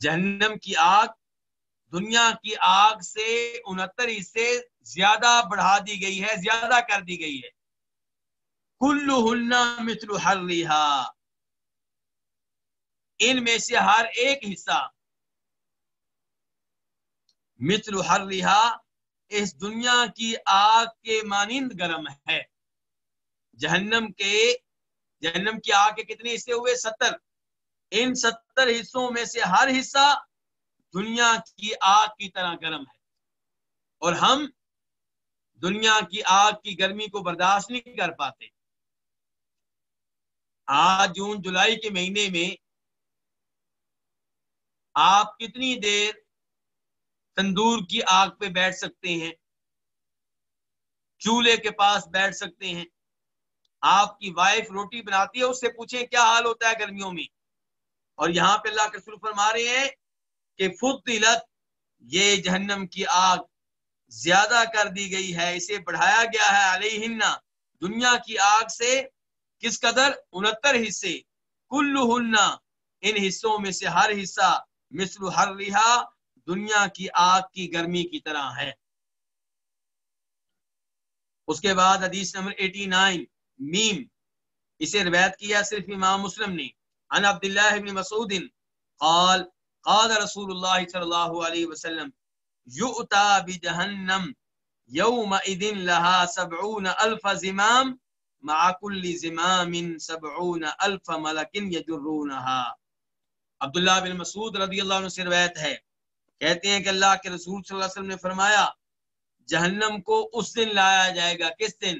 جہنم کی آگ دنیا کی آگ سے انہتر حصے زیادہ بڑھا دی گئی ہے، زیادہ کر دی گئی ہے۔ کل مثل ہر رہا ان میں سے ہر ایک حصہ مثل ہر رہا اس دنیا کی آگ کے مانند گرم ہے۔ جہنم کے، جہنم کی آگ کے کتنے حصے ہوئے؟ ستر۔ ان ستر حصوں میں سے ہر حصہ دنیا کی آگ کی طرح گرم ہے۔ اور ہم دنیا کی آگ کی گرمی کو برداشت نہیں کر پاتے۔ آج جون جولائی کے مہینے میں آپ کتنی دیر تندور کی آگ پہ بیٹھ سکتے ہیں؟ چولہے کے پاس بیٹھ سکتے ہیں۔ آپ کی وائف روٹی بناتی ہے، اس سے پوچھیں کیا حال ہوتا ہے گرمیوں میں؟ اور یہاں پہ اللہ کے رسول فرما رہے ہیں کہ فت یہ جہنم کی آگ زیادہ کر دی گئی ہے، اسے بڑھایا گیا ہے علیہ دنیا کی آگ سے کس قدر؟ انہتر حصے۔ کل ان حصوں میں سے ہر حصہ مثل ہر رہا دنیا کی آگ کی گرمی کی طرح ہے۔ اس کے بعد حدیث نمبر 89 میم، اسے روایت کیا صرف امام مسلم نے۔ ان عبداللہ ابن مسعود قال قال رسول اللہ صلی اللہ علیہ وسلم، یؤتا بجہنم، یومئذ لها سبعون الف زمام، مع كل زمام سبعون الف ملک یجرونها عبداللہ بن مسعود رضی اللہ عنہ سے روایت ہے، کہتے ہیں کہ اللہ کے رسول صلی اللہ علیہ وسلم نے فرمایا، جہنم کو اس دن لایا جائے گا، کس دن؟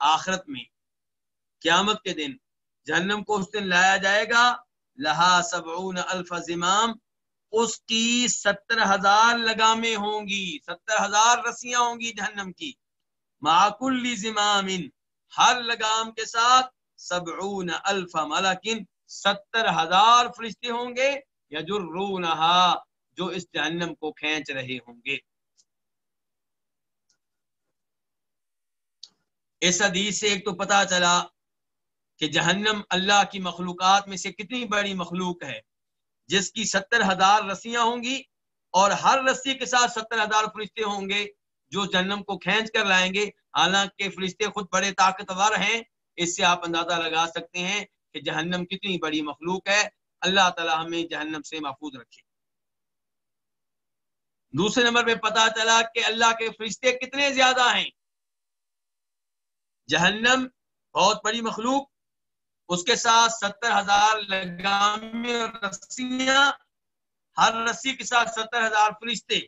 آخرت میں، قیامت کے دن۔ جہنم کو اس دن لایا جائے گا، لہا سبعون الف زمام اس کی ستر ہزار لگامیں ہوں گی، ستر ہزار رسیاں ہوں گی جہنم کی۔ معکل زمام ہر لگام کے ساتھ سبعون الف ملکن ستر ہزار فرشتے ہوں گے یا جو جو اس جہنم کو کھینچ رہے ہوں گے۔ اس حدیث سے ایک تو پتا چلا کہ جہنم اللہ کی مخلوقات میں سے کتنی بڑی مخلوق ہے۔ جس کی ستر ہزار رسیاں ہوں گی اور ہر رسی کے ساتھ ستر ہزار فرشتے ہوں گے جو جہنم کو کھینچ کر لائیں گے۔ حالانکہ فرشتے خود بڑے طاقتور ہیں۔ اس سے آپ اندازہ لگا سکتے ہیں کہ جہنم کتنی بڑی مخلوق ہے۔ اللہ تعالی ہمیں جہنم سے محفوظ رکھے۔ دوسرے نمبر پہ پتا چلا کہ اللہ کے فرشتے کتنے زیادہ ہیں۔ جہنم بہت بڑی مخلوق اس کے ساتھ ستر ہزار لگامی رسیاں، ہر رسی کے ساتھ ستر ہزار فرشتے۔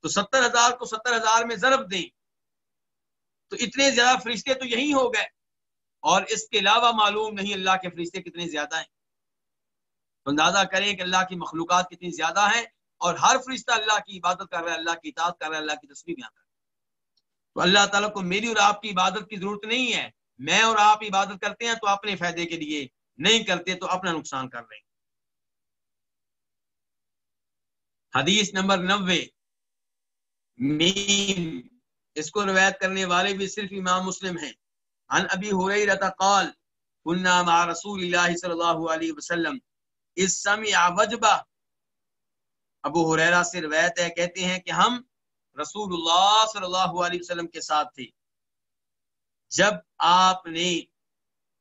تو ستر ہزار کو ستر ہزار میں ضرب دیں۔ تو اتنے زیادہ فرشتے تو یہی ہو گئے۔ اور اس کے علاوہ معلوم نہیں اللہ کے فرشتے کتنے زیادہ ہیں۔ تو اندازہ کریں کہ اللہ کی مخلوقات کتنی زیادہ ہیں اور ہر فرشتہ اللہ کی عبادت کر رہا ہے، اللہ کی اطاعت کر رہا ہے، اللہ کی تصویر بیان کر رہا ہے۔ تو اللہ تعالیٰ کو میری اور آپ کی عبادت کی ضرورت نہیں ہے۔ میں اور آپ عبادت کرتے ہیں تو اپنے فائدے کے لیے نہیں کرتے تو اپنا نقصان کر رہے ہیں۔ حدیث نمبر نوے۔ میم، اس کو روایت کرنے والے بھی صرف امام مسلم ہیں۔ عن ابی حریرہ قال كنا مع رسول اللہ صلی اللہ علیہ وسلم اس سمع وجبہ. ابو حریرہ سے روایت ہے، کہتے ہیں کہ ہم رسول اللہ صلی اللہ علیہ وسلم کے ساتھ تھے۔ جب آپ نے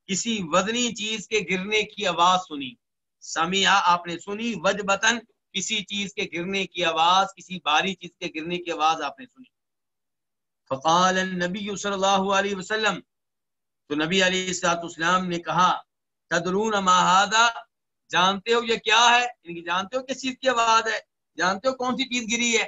کسی وزنی چیز کے گرنے کی آواز سنی سمیع آپ نے سنی وجبتن کسی چیز کے گرنے کی آواز، کسی باری چیز کے گرنے کی آواز آپ نے سنی۔ فقال النبی صلی اللہ علیہ وسلم، تو نبی علی السلاط اسلام نے کہا، تدرون ماہدہ جانتے ہو یہ کیا ہے؟ یعنی جانتے ہو کس چیز کی آواز ہے؟ جانتے ہو کون سی چیز گری ہے؟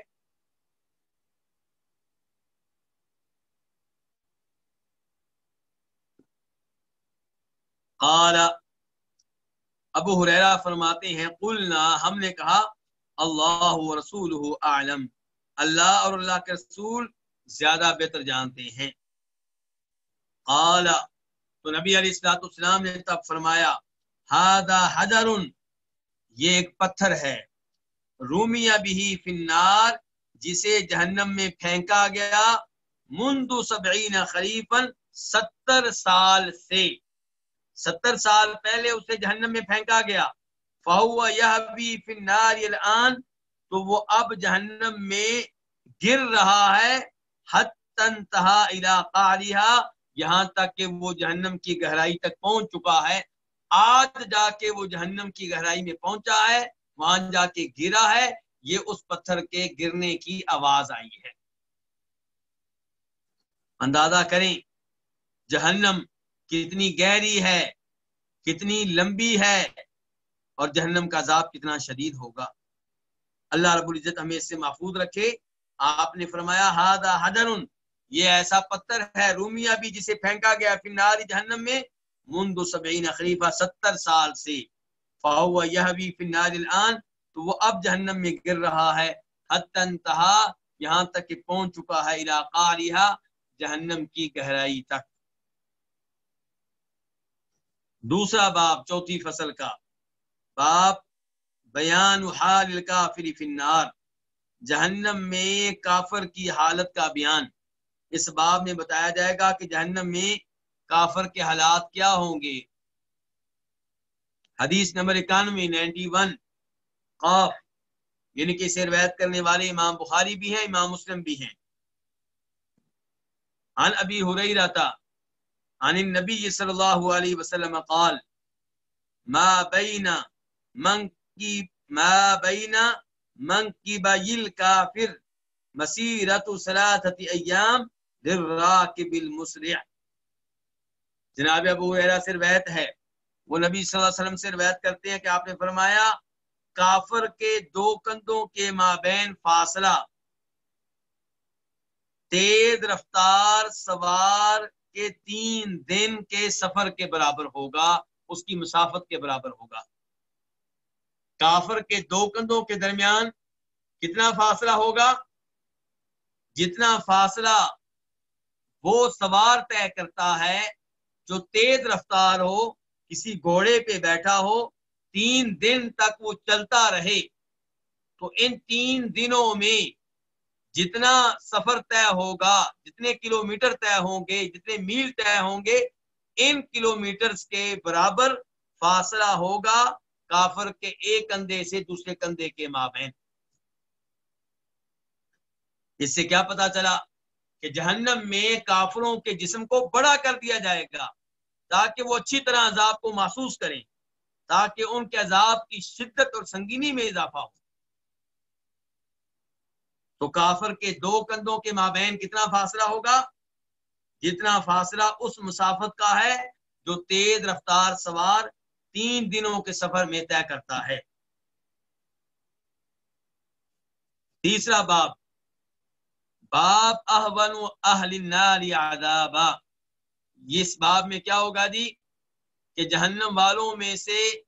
قال، ابو حریرہ فرماتے ہیں، قلنا، ہم نے کہا، اللہ رسول اعلم۔ اللہ اور اللہ کے رسول زیادہ بہتر جانتے ہیں۔ قال، تو نبی علیہ السلاۃ السلام نے تب فرمایا ہادا حجر، یہ ایک پتھر ہے۔ رومیا بھی فنار جسے جہنم میں پھینکا گیا، منذ سبعین خریفن ستر سال سے۔ ستر سال پہلے اسے جہنم میں پھینکا گیا۔ فہو یہ الان تو وہ اب جہنم میں گر رہا ہے۔ تنتہا یہاں تک کہ وہ جہنم کی گہرائی تک پہنچ چکا ہے۔ آج جا کے وہ جہنم کی گہرائی میں پہنچا ہے۔ وہاں جا کے گرا ہے۔ یہ اس پتھر کے گرنے کی آواز آئی ہے۔ اندازہ کریں، جہنم کتنی گہری ہے، کتنی لمبی ہے اور جہنم کا عذاب کتنا شدید ہوگا۔ اللہ رب العزت ہمیں اس سے محفوظ رکھے۔ آپ نے فرمایا ہادا حجر یہ ایسا پتھر ہے رومیا بھی جسے پھینکا گیا فناری جہنم میں مند سبعین خریفہ ستر سال سے۔ فاہو یہ بھی فنار الان، تو وہ اب جہنم میں گر رہا ہے۔ حتی انتہا، یہاں تک کہ پہنچ چکا ہے علاقہ جہنم کی گہرائی تک۔ دوسرا باب، چوتھی فصل کا۔ باب، بیان حال الکافر فی النار۔ جہنم میں کافر کی حالت کا بیان۔ اس باب میں بتایا جائے گا کہ جہنم میں کافر کے حالات کیا ہوں گے۔ حدیث نمبر اکانوے، نائنٹی ون۔ قاف یعنی کہ اسے روایت کرنے والے امام بخاری بھی ہیں، امام مسلم بھی ہیں۔ عن ابی حریرہ عن النبی صلی اللہ علیہ وسلم قال، ما بین من ما بین من کی بیل کافر مسیرت ثلاثت ایام للراکب المسرع. جناب ابو حریرہ سے روایت ہے، وہ نبی صلی اللہ علیہ وسلم سے روایت کرتے ہیں کہ آپ نے فرمایا، کافر کے دو کندھوں کے مابین فاصلہ، تیز رفتار سوار کے تین دن کے سفر کے برابر ہوگا، اس کی مسافت کے برابر ہوگا۔ کافر کے دو کندھوں کے درمیان کتنا فاصلہ ہوگا؟ جتنا فاصلہ وہ سوار طے کرتا ہے جو تیز رفتار ہو، کسی گھوڑے پہ بیٹھا ہو، تین دن تک وہ چلتا رہے۔ تو ان تین دنوں میں جتنا سفر طے ہوگا، جتنے کلو میٹر طے ہوں گے، جتنے میل طے ہوں گے، ان کلو کے برابر فاصلہ ہوگا کافر کے ایک کندھے سے دوسرے کندھے کے مابین۔ اس سے کیا پتا چلا کہ جہنم میں کافروں کے جسم کو بڑا کر دیا جائے گا، تاکہ وہ اچھی طرح عذاب کو محسوس کریں، تاکہ ان کے عذاب کی شدت اور سنگینی میں اضافہ ہو۔ تو کافر کے دو کندھوں کے مابین کتنا فاصلہ ہوگا؟ جتنا فاصلہ اس مسافت کا ہے جو تیز رفتار سوار تین دنوں کے سفر میں طے کرتا ہے۔ تیسرا باب۔ باب احون اہل النار عذابا۔ اس باب میں کیا ہوگا جی؟ کہ جہنم والوں میں سے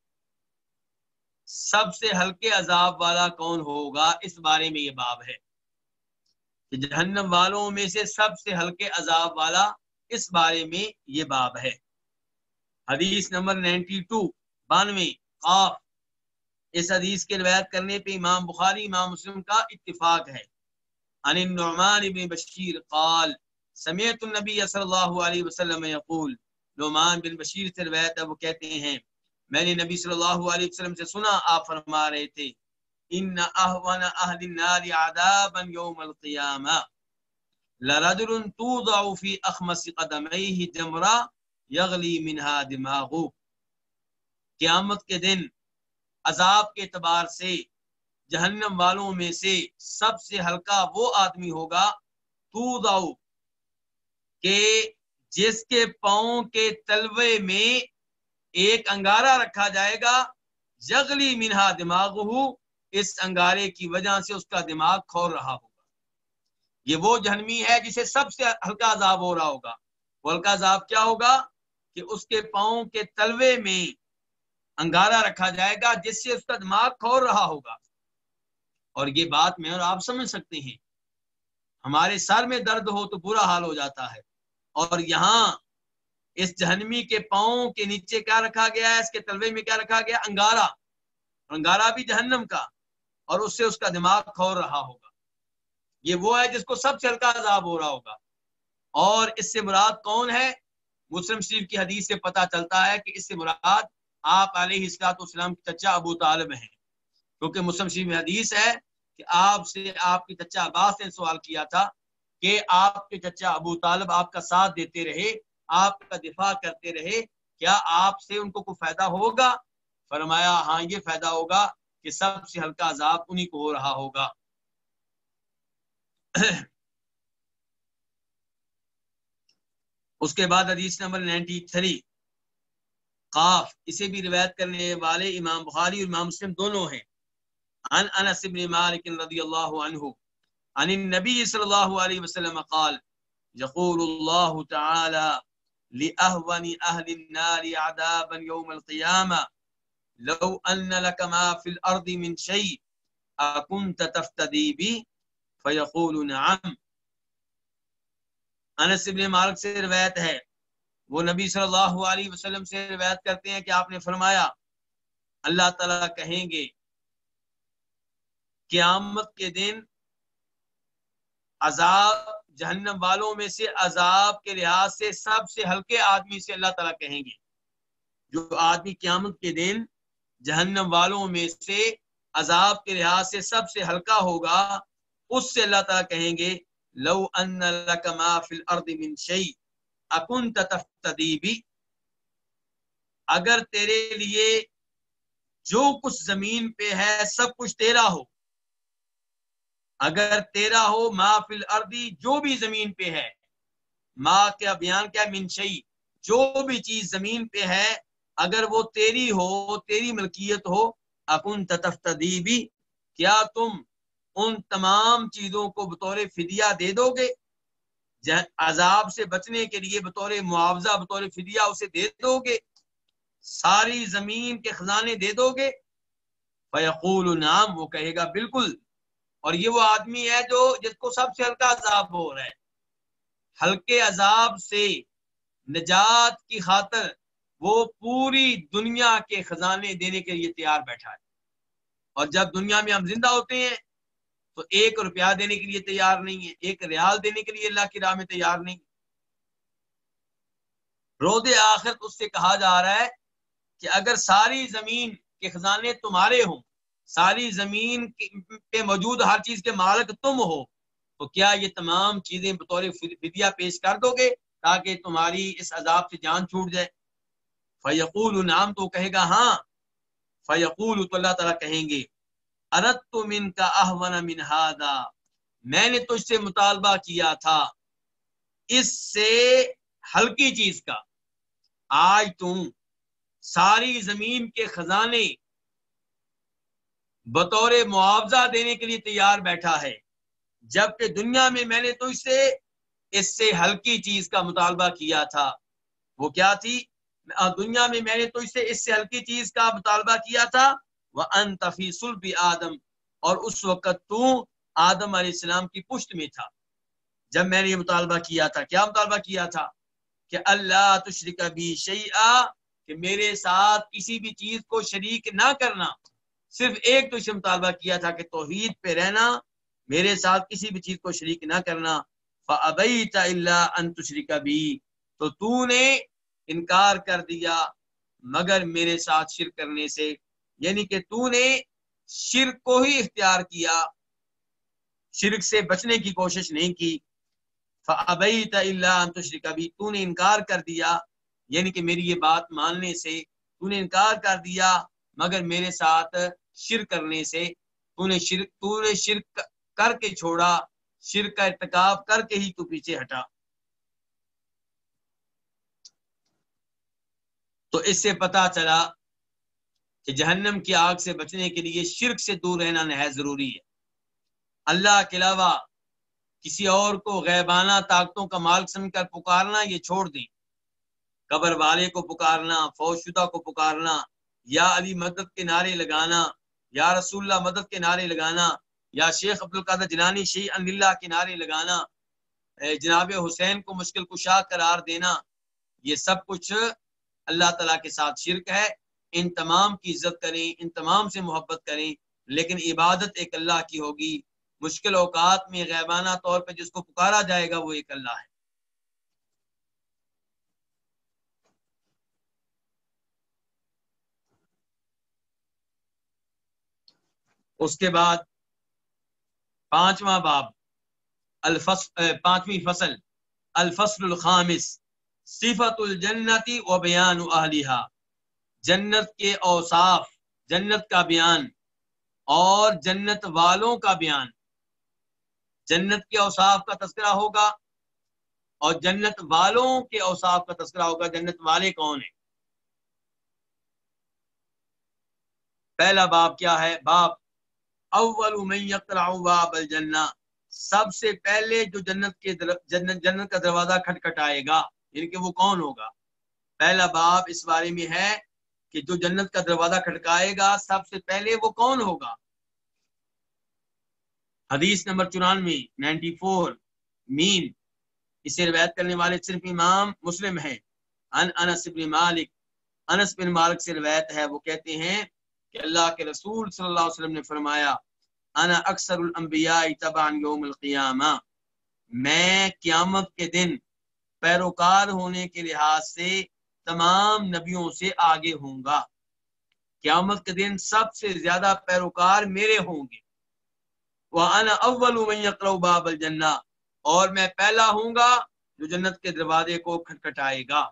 سب سے ہلکے عذاب والا کون ہوگا؟ اس بارے میں یہ باب ہے۔ کہ جہنم والوں میں سے سب سے ہلکے عذاب والا اس بارے میں یہ باب ہے۔ حدیث نمبر نائنٹی ٹو، بانوے آف اس حدیث کے روایت کرنے پہ امام بخاری، امام مسلم کا اتفاق ہے۔ عن النعمان بن بشیر قال سمیت النبی صلی اللہ علیہ وسلم یقول، نعمان بن بشیر سے روایت ہے، وہ کہتے ہیں، میں نے نبی صلی اللہ علیہ وسلم سے سنا، آپ فرما رہے تھے۔ ان احون اہل النار عذابا یوم القیامہ لرجل توضع فی اخمس قدمیہ جمرہ یغلی منہا دماغو قیامت کے دن عذاب کے اعتبار سے جہنم والوں میں سے سب سے ہلکا وہ آدمی ہوگا توضع کہ جس کے پاؤں کے تلوے میں ایک انگارہ رکھا جائے گا جگلی منہا دماغ ہو اس انگارے کی وجہ سے اس کا دماغ کھول رہا ہوگا۔ یہ وہ جہنمی ہے جسے سب سے ہلکا عذاب ہو رہا ہوگا۔ وہ ہلکا عذاب کیا ہوگا؟ کہ اس کے پاؤں کے تلوے میں انگارہ رکھا جائے گا جس سے اس کا دماغ کھول رہا ہوگا۔ اور یہ بات میں اور آپ سمجھ سکتے ہیں۔ ہمارے سر میں درد ہو تو برا حال ہو جاتا ہے۔ اور یہاں اس جہنمی کے پاؤں کے نیچے کیا رکھا گیا ہے؟ اس کے تلوے میں کیا رکھا گیا؟ انگارا انگارا بھی جہنم کا۔ اور اس سے اس کا دماغ کھول رہا ہوگا۔ یہ وہ ہے جس کو سب سے ہلکا عذاب ہو رہا ہوگا۔ اور اس سے مراد کون ہے؟ مسلم شریف کی حدیث سے پتا چلتا ہے کہ اس سے مراد آپ علیہ السلاط اسلام کی چچا ابو طالب ہیں۔ کیونکہ مسلم شریف میں حدیث ہے کہ آپ سے آپ کی چچا عباس نے سوال کیا تھا کہ آپ کے چچا ابو طالب آپ کا ساتھ دیتے رہے، آپ کا دفاع کرتے رہے، کیا آپ سے ان کو کوئی فائدہ ہوگا؟ فرمایا ہاں یہ فائدہ ہوگا۔ کہ سب سے ہلکا عذاب انہی کو ہو رہا ہوگا۔ اس کے بعد حدیث نمبر نائنٹی تھری۔ قاف، اسے بھی روایت کرنے والے امام بخاری اور امام مسلم دونوں ہیں۔ عن انس بن مالک رضی اللہ عنہ، عن النبي صلى الله عليه وسلم قال يقول الله تعالى لأهون أهل النار عذابا يوم القيامة لو أن لك ما في الأرض من شيء، أكنت تفتدي بي فيقول نعم. انس ابن مالک سے روایت ہے۔ وہ نبی صلی اللہ علیہ وسلم سے روایت کرتے ہیں کہ آپ نے فرمایا، اللہ تعالیٰ کہیں گے، قیامت کے دن عذاب جہنم والوں میں سے، عذاب کے لحاظ سے سب سے ہلکے آدمی سے اللہ تعالیٰ کہیں گے۔ جو آدمی قیامت کے دن جہنم والوں میں سے عذاب کے لحاظ سے سب سے ہلکا ہوگا، اس سے اللہ تعالیٰ کہیں گے، لو ان لک ما فی الارض من شیء، اکنت تفتدی اگر تیرے لیے جو کچھ زمین پہ ہے، سب کچھ تیرا ہو۔ اگر تیرا ہو ما فی الارض، جو بھی زمین پہ ہے۔ ما کیا بیان کیا؟ منشئی جو بھی چیز زمین پہ ہے اگر وہ تیری ہو، تیری ملکیت ہو، اکن تفتدی بھی، کیا تم ان تمام چیزوں کو بطور فدیہ دے دو گے؟ عذاب سے بچنے کے لیے بطور معاوضہ، بطور فدیہ اسے دے دو گے؟ ساری زمین کے خزانے دے دو گے؟ فیقول نام وہ کہے گا بالکل۔ اور یہ وہ آدمی ہے جو، جس کو سب سے ہلکا عذاب ہو رہا ہے۔ ہلکے عذاب سے نجات کی خاطر وہ پوری دنیا کے خزانے دینے کے لیے تیار بیٹھا ہے۔ اور جب دنیا میں ہم زندہ ہوتے ہیں، تو ایک روپیہ دینے کے لیے تیار نہیں ہے، ایک ریال دینے کے لیے اللہ کی راہ میں تیار نہیں۔ رود آخر اس سے کہا جا رہا ہے کہ اگر ساری زمین کے خزانے تمہارے ہوں، ساری زمین پہ موجود ہر چیز کے مالک تم ہو، تو کیا یہ تمام چیزیں بطور فدیہ پیش کر دو گے تاکہ تمہاری اس عذاب سے جان چھوٹ جائے؟ فیقول نام تو کہے گا ہاں۔ فیقول تو اللہ تعالیٰ کہیں گے ارت من کا احون من ہادا میں نے تجھ سے مطالبہ کیا تھا اس سے ہلکی چیز کا۔ آج تم ساری زمین کے خزانے بطور معاوضہ دینے کے لیے تیار بیٹھا ہے۔ جبکہ دنیا میں میں نے تجھ سے اس سے ہلکی چیز کا مطالبہ کیا تھا۔ وہ کیا تھی؟ دنیا میں میں نے تجھ سے اس سے ہلکی چیز کا مطالبہ کیا تھا وہ انتفی سلب آدم۔ اور اس وقت تو آدم علیہ السلام کی پشت میں تھا۔ جب میں نے یہ مطالبہ کیا تھا، کیا مطالبہ کیا تھا؟ کہ اللہ تشرک بھی شیعہ کہ میرے ساتھ کسی بھی چیز کو شریک نہ کرنا۔ صرف ایک تو اسے مطالبہ کیا تھا کہ توحید پہ رہنا، میرے ساتھ کسی بھی چیز کو شریک نہ کرنا۔ فَأَبَيْتَ إِلَّا أَن تُشْرِكَ بِي تو تو نے انکار کر دیا، مگر میرے ساتھ شرک کرنے سے۔ یعنی کہ تو نے شرک کو ہی اختیار کیا، شرک سے بچنے کی کوشش نہیں کی۔ فَأَبَيْتَ إِلَّا أَن تُشْرِكَ بِي تو نے انکار کر دیا یعنی کہ میری یہ بات ماننے سے۔ تو نے انکار کر دیا، مگر میرے ساتھ شرک کرنے سے۔ تو نے شرک، تو نے شرک کر کے چھوڑا، شرک کا ارتکاب کر کے ہی تو پیچھے ہٹا۔ تو اس سے پتا چلا کہ جہنم کی آگ سے بچنے کے لیے شرک سے دور رہنا نہایت ضروری ہے۔ اللہ کے علاوہ کسی اور کو غیبانہ طاقتوں کا مالک سمجھ کر پکارنا یہ چھوڑ دیں۔ قبر والے کو پکارنا فوج شدہ کو پکارنا، یا علی مدد کے نعرے لگانا، یا رسول اللہ مدد کے نعرے لگانا، یا شیخ عبد القادر جنانی شی اللہ کے نعرے لگانا جناب حسین کو مشکل کشا قرار دینا، یہ سب کچھ اللہ تعالیٰ کے ساتھ شرک ہے، ان تمام کی عزت کریں، ان تمام سے محبت کریں۔ لیکن عبادت ایک اللہ کی ہوگی۔ مشکل اوقات میں غیبانہ طور پہ جس کو پکارا جائے گا، وہ ایک اللہ ہے۔ اس کے بعد پانچواں باب، الفصل، پانچویں فصل، الفصل الخامس۔ صفت الجنتی و بیان اہلیہ جنت کے اوصاف، جنت کا بیان اور جنت والوں کا بیان۔ جنت کے اوصاف کا تذکرہ ہوگا اور جنت والوں کے اوصاف کا تذکرہ ہوگا۔ جنت والے کون ہیں؟ پہلا باب کیا ہے؟ باب اول من یقرع باب الجنہ۔ سب سے پہلے جو جنت کے جنت جنت کا دروازہ کھٹکھٹائے گا۔ یعنی کہ وہ کون ہوگا؟ پہلا باب اس بارے میں ہے کہ جو جنت کا دروازہ کھٹکائے گا، سب سے پہلے وہ کون ہوگا؟ حدیث نمبر چورانوے، نائنٹی فور، مین، اسے روایت کرنے والے صرف امام مسلم ہے ان انس بن مالک، انس بن مالک سے روایت ہے، وہ کہتے ہیں کہ اللہ کے رسول صلی اللہ علیہ وسلم نے فرمایا، انا اکثر الانبیاء تبعا یوم القیامہ، میں قیامت کے دن پیروکار ہونے کے لحاظ سے تمام نبیوں سے آگے ہوں گا۔ قیامت کے دن سب سے زیادہ پیروکار میرے ہوں گے۔ وہ اول باب الجنہ اور میں پہلا ہوں گا جو جنت کے دروازے کو کھٹکھٹائے گا۔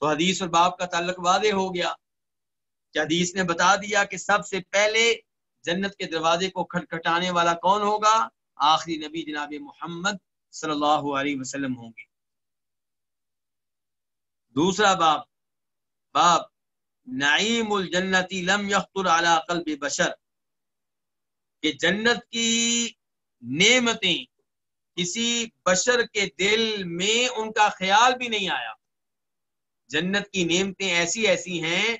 تو حدیث اور باپ کا تعلق واضح ہو گیا کہ حدیث نے بتا دیا کہ سب سے پہلے جنت کے دروازے کو کھٹکھٹانے والا کون ہوگا؟ آخری نبی جناب محمد صلی اللہ علیہ وسلم ہوں گے۔ دوسرا باپ باپ نعیم الجنتی لم یخر علی قلب بشر، کہ جنت کی نعمتیں کسی بشر کے دل میں ان کا خیال بھی نہیں آیا۔ جنت کی نعمتیں ایسی ایسی ہیں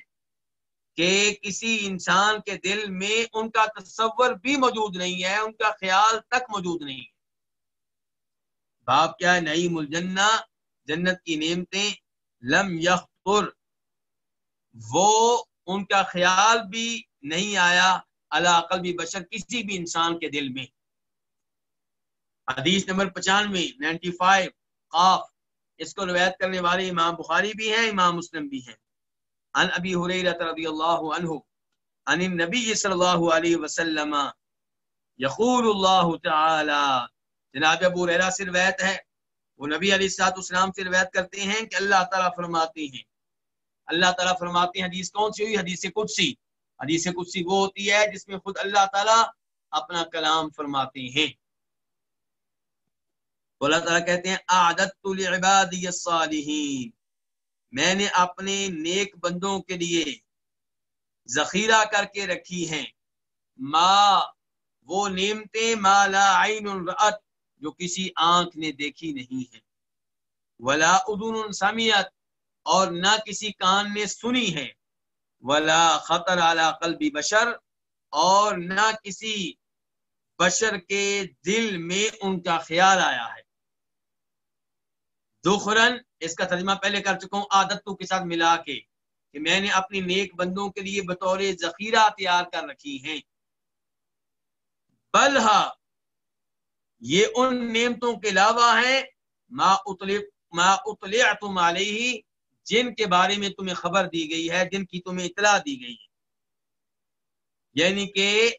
کہ کسی انسان کے دل میں ان کا تصور بھی موجود نہیں ہے، ان کا خیال تک موجود نہیں۔ ہے باپ کیا ہے؟ نعیم الجنہ، جنت کی نعمتیں لم یخر وہ ان کا خیال بھی نہیں آیا اللہ قلبی بشر کسی بھی انسان کے دل میں۔ حدیث نمبر پچانوے، نائنٹی فائیو، قاف۔ اس کو روایت کرنے والے امام بخاری بھی ہیں، امام مسلم بھی ہیں۔ ان ابی حریرت رضی اللہ عنہ ان النبی صلی اللہ علیہ وسلم، یقول اللہ تعالی جناب ابو ریرہ سے روایت ہے، وہ نبی علیہ السلاط اسلام سے روایت کرتے ہیں کہ اللہ تعالیٰ فرماتے ہیں۔ اللہ تعالیٰ فرماتے ہیں، حدیث کون سی ہوئی؟ حدیث قدسی۔ حدیث قدسی وہ ہوتی ہے جس میں خود اللہ تعالیٰ اپنا کلام فرماتے ہیں۔ تو اللہ تعالیٰ کہتے ہیں عادت لعبادی الصالحین۔ میں نے اپنے نیک بندوں کے لیے ذخیرہ کر کے رکھی ہیں۔ ما، وہ نعمتیں، ما لا عین رأت۔ جو کسی آنکھ نے دیکھی نہیں ہے۔ ولا ادن سمیت اور نہ کسی کان نے سنی ہے۔ ولا خطر اعلی قلبی بشر، اور نہ کسی بشر کے دل میں ان کا خیال آیا ہے۔ دخرن اس کا ترجمہ پہلے کر چکا ہوں، عادتوں کے ساتھ ملا کے کہ میں نے اپنی نیک بندوں کے لیے بطور ذخیرہ تیار کر رکھی ہیں۔ بلہا یہ ان نعمتوں کے علاوہ ہیں ما ما اطلعتم علیہ، جن کے بارے میں تمہیں خبر دی گئی ہے، جن کی تمہیں اطلاع دی گئی ہے۔ یعنی کہ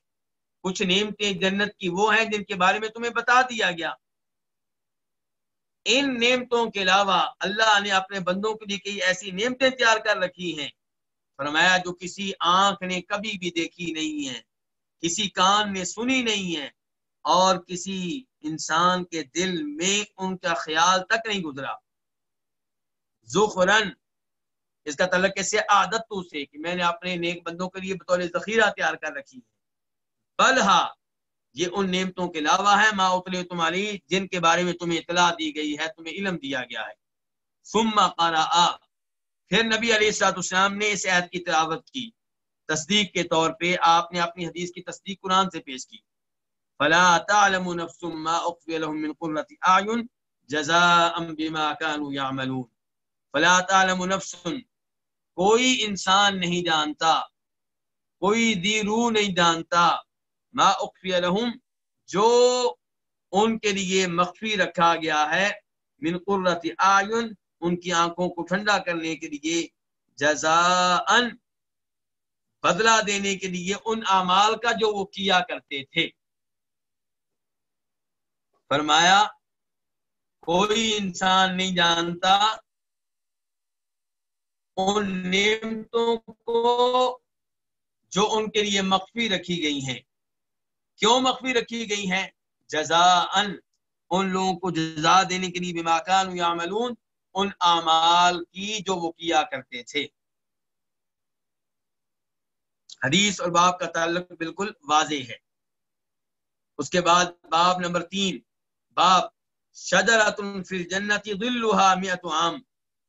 کچھ نعمتیں جنت کی وہ ہیں جن کے بارے میں تمہیں بتا دیا گیا۔ ان نعمتوں کے علاوہ اللہ نے اپنے بندوں کے لیے کئی ایسی نعمتیں تیار کر رکھی ہیں۔ فرمایا جو کسی آنکھ نے کبھی بھی دیکھی نہیں ہے، کسی کان نے سنی نہیں ہے، اور کسی انسان کے دل میں ان کا خیال تک نہیں گزرا۔ زخرن اس کا تعلق کیسے عادت تو سے کہ میں نے اپنے نیک بندوں کے لیے بطور ذخیرہ تیار کر رکھی ہے۔ بلہا یہ ان نعمتوں کے علاوہ ہے، ما اتلے تمہاری جن کے بارے میں تمہیں اطلاع دی گئی ہے، تمہیں علم دیا گیا ہے۔ ثم قرأ۔ پھر نبی علیہ السلاط اسلام نے اس عہد کی تلاوت کی۔ تصدیق کے طور پہ آپ نے اپنی حدیث کی تصدیق قرآن سے پیش کی۔ فلا تعلم نفس ما اخفي لهم من قرة اعين جزاء بما كانوا يعملون. فلا تعلم نفس. کوئی انسان نہیں جانتا، کوئی دی روح نہیں جانتا ما اخفی لهم، جو ان کے لیے مخفی رکھا گیا ہے من قرۃ اعین ان کی آنکھوں کو ٹھنڈا کرنے کے لیے، جزاء بدلہ دینے کے لیے ان اعمال کا جو وہ کیا کرتے تھے۔ فرمایا، کوئی انسان نہیں جانتا ان نعمتوں کو جو ان کے لیے مخفی رکھی گئی ہیں۔ کیوں مخفی رکھی گئی ہیں؟ جزا ان ان لوگوں کو جزا دینے کے لیے بماکان یعملون، ان اعمال کی جو وہ کیا کرتے تھے۔ حدیث اور باب کا تعلق بالکل واضح ہے۔ اس کے بعد باب نمبر تین۔ باب شجرت فی الجنت ظلها مئت عام۔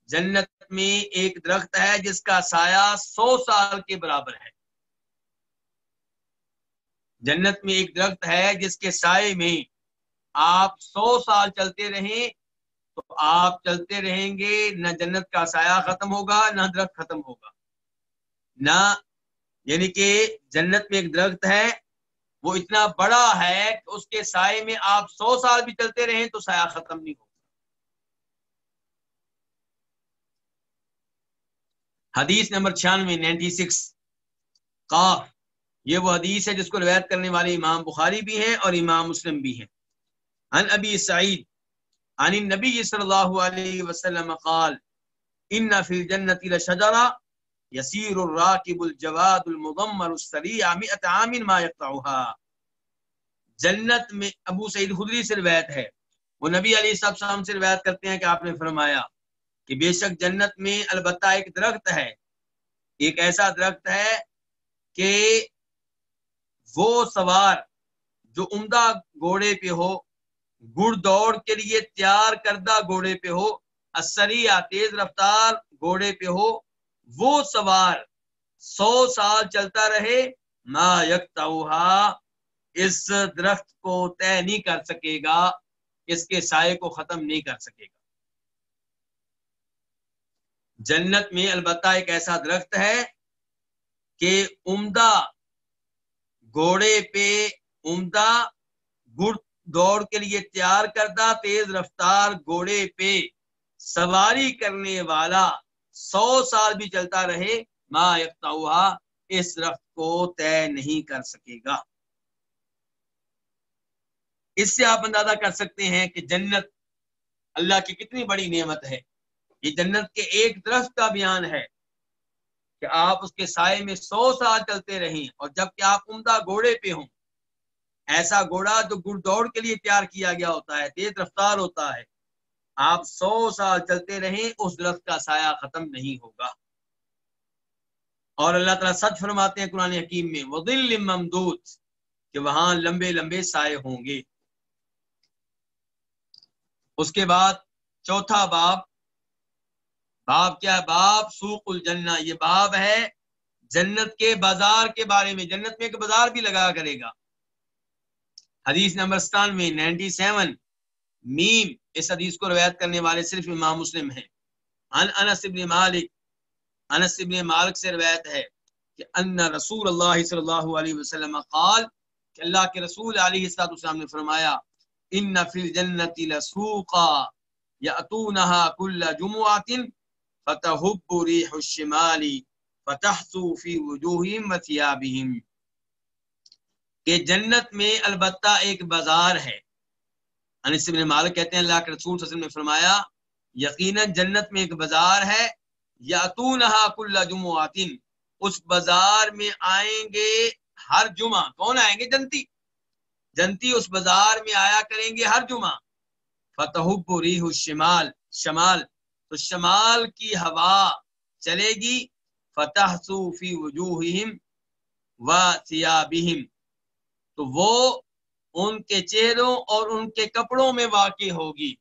جنت میں ایک درخت ہے جس کا سایہ سو سال کے برابر ہے۔ جنت میں ایک درخت ہے جس کے سائے میں آپ سو سال چلتے رہیں، تو آپ چلتے رہیں گے، نہ جنت کا سایہ ختم ہوگا، نہ درخت ختم ہوگا۔ نہ یعنی کہ جنت میں ایک درخت ہے وہ اتنا بڑا ہے کہ اس کے سائے میں آپ سو سال بھی چلتے رہیں تو سایہ ختم نہیں ہو حدیث نمبر چھیانوے نائنٹی سکس قاف یہ وہ حدیث ہے جس کو روایت کرنے والے امام بخاری بھی ہیں اور امام مسلم بھی ہیں۔ عن ابی سعید، عن النبی صلی اللہ علیہ وسلم قال، ان فی الجنت لشجرہ یسیر الراکب الجواد المضمر السریع مئت عام ما یقطعها۔ جنت میں ابو سعید خدری سے روایت ہے۔ وہ نبی علیہ صاحب السلام سے روایت کرتے ہیں کہ آپ نے فرمایا کہ بے شک جنت میں البتہ ایک درخت ہے۔ ایک ایسا درخت ہے کہ وہ سوار جو عمدہ گھوڑے پہ ہو، گڑ دوڑ کے لیے تیار کردہ گھوڑے پہ ہو یا تیز رفتار گھوڑے پہ ہو وہ سوار سو سال چلتا رہے نہ یکتا اس درخت کو طے نہیں کر سکے گا، اس کے سائے کو ختم نہیں کر سکے گا۔ جنت میں البتہ ایک ایسا درخت ہے کہ عمدہ گھوڑے پہ عمدہ گڑ دوڑ کے لیے تیار کردہ، تیز رفتار گھوڑے پہ سواری کرنے والا سو سال بھی چلتا رہے، ما یکتا اس درخت کو طے نہیں کر سکے گا۔ اس سے آپ اندازہ کر سکتے ہیں کہ جنت اللہ کی کتنی بڑی نعمت ہے۔ یہ جنت کے ایک درخت کا بیان ہے کہ آپ اس کے سائے میں سو سال چلتے رہیں اور جبکہ آپ عمدہ گھوڑے پہ ہوں، ایسا گھوڑا جو گڑ دوڑ کے لیے تیار کیا گیا ہوتا ہے، تیز رفتار ہوتا ہے آپ سو سال چلتے رہیں، اس درخت کا سایہ ختم نہیں ہوگا۔ اور اللہ تعالیٰ سچ فرماتے ہیں قرآن حکیم میں وہ دل ممدود، کہ وہاں لمبے لمبے سائے ہوں گے۔ اس کے بعد چوتھا باب باب کیا ہے؟ باب سوق الجنہ۔ یہ باب ہے جنت کے بازار کے بارے میں۔ جنت میں ایک بازار بھی لگا کرے گا۔ حدیث نمبر ستانوے، نائنٹی سیون، میم اس حدیث کو روایت کرنے والے صرف امام مسلم ہیں۔ ان انس ابن مالک، انس ابن مالک سے روایت ہے کہ ان رسول اللہ صلی اللہ علیہ وسلم قال کہ اللہ کے رسول علیہ السلام نے فرمایا، ان فی الجنت لسوقا یاتونها كل جمعه فتحب ريح الشمال فتحسو في وجوههم وثيابهم کہ جنت میں البتہ ایک بازار ہے۔ انس بن مالک کہتے ہیں، اللہ کے رسول صلی اللہ علیہ وسلم نے فرمایا، یقیناً جنت میں ایک بازار ہے یاتونها کل جمعات اس بازار میں آئیں گے ہر جمعہ۔ کون آئیں گے؟ جنتی۔ جنتی اس بازار میں آیا کریں گے ہر جمعہ۔ فتحب ریح الشمال۔ شمال۔ تو شمال کی ہوا چلے گی۔ فتح صوفی وجوہہم و سیابہم تو وہ ان کے چہروں اور ان کے کپڑوں میں واقع ہوگی۔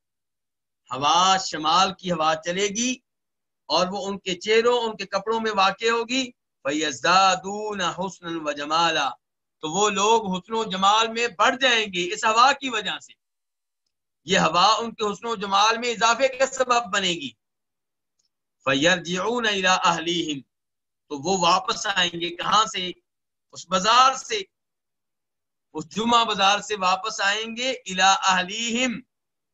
ہوا شمال کی ہوا چلے گی اور وہ ان کے چہروں، ان کے کپڑوں میں واقع ہوگی۔ فیزدادون حسن و جمالا تو وہ لوگ حسن و جمال میں بڑھ جائیں گے اس ہوا کی وجہ سے۔ یہ ہوا ان کے حسن و جمال میں اضافے کا سبب بنے گی۔ فَيَرْجِعُونَ إِلَىٰ أَهْلِهِمْ۔ تو وہ واپس آئیں گے کہاں سے؟ اس بازار سے۔ اس جمعہ بازار سے واپس آئیں گے الى اہلیہم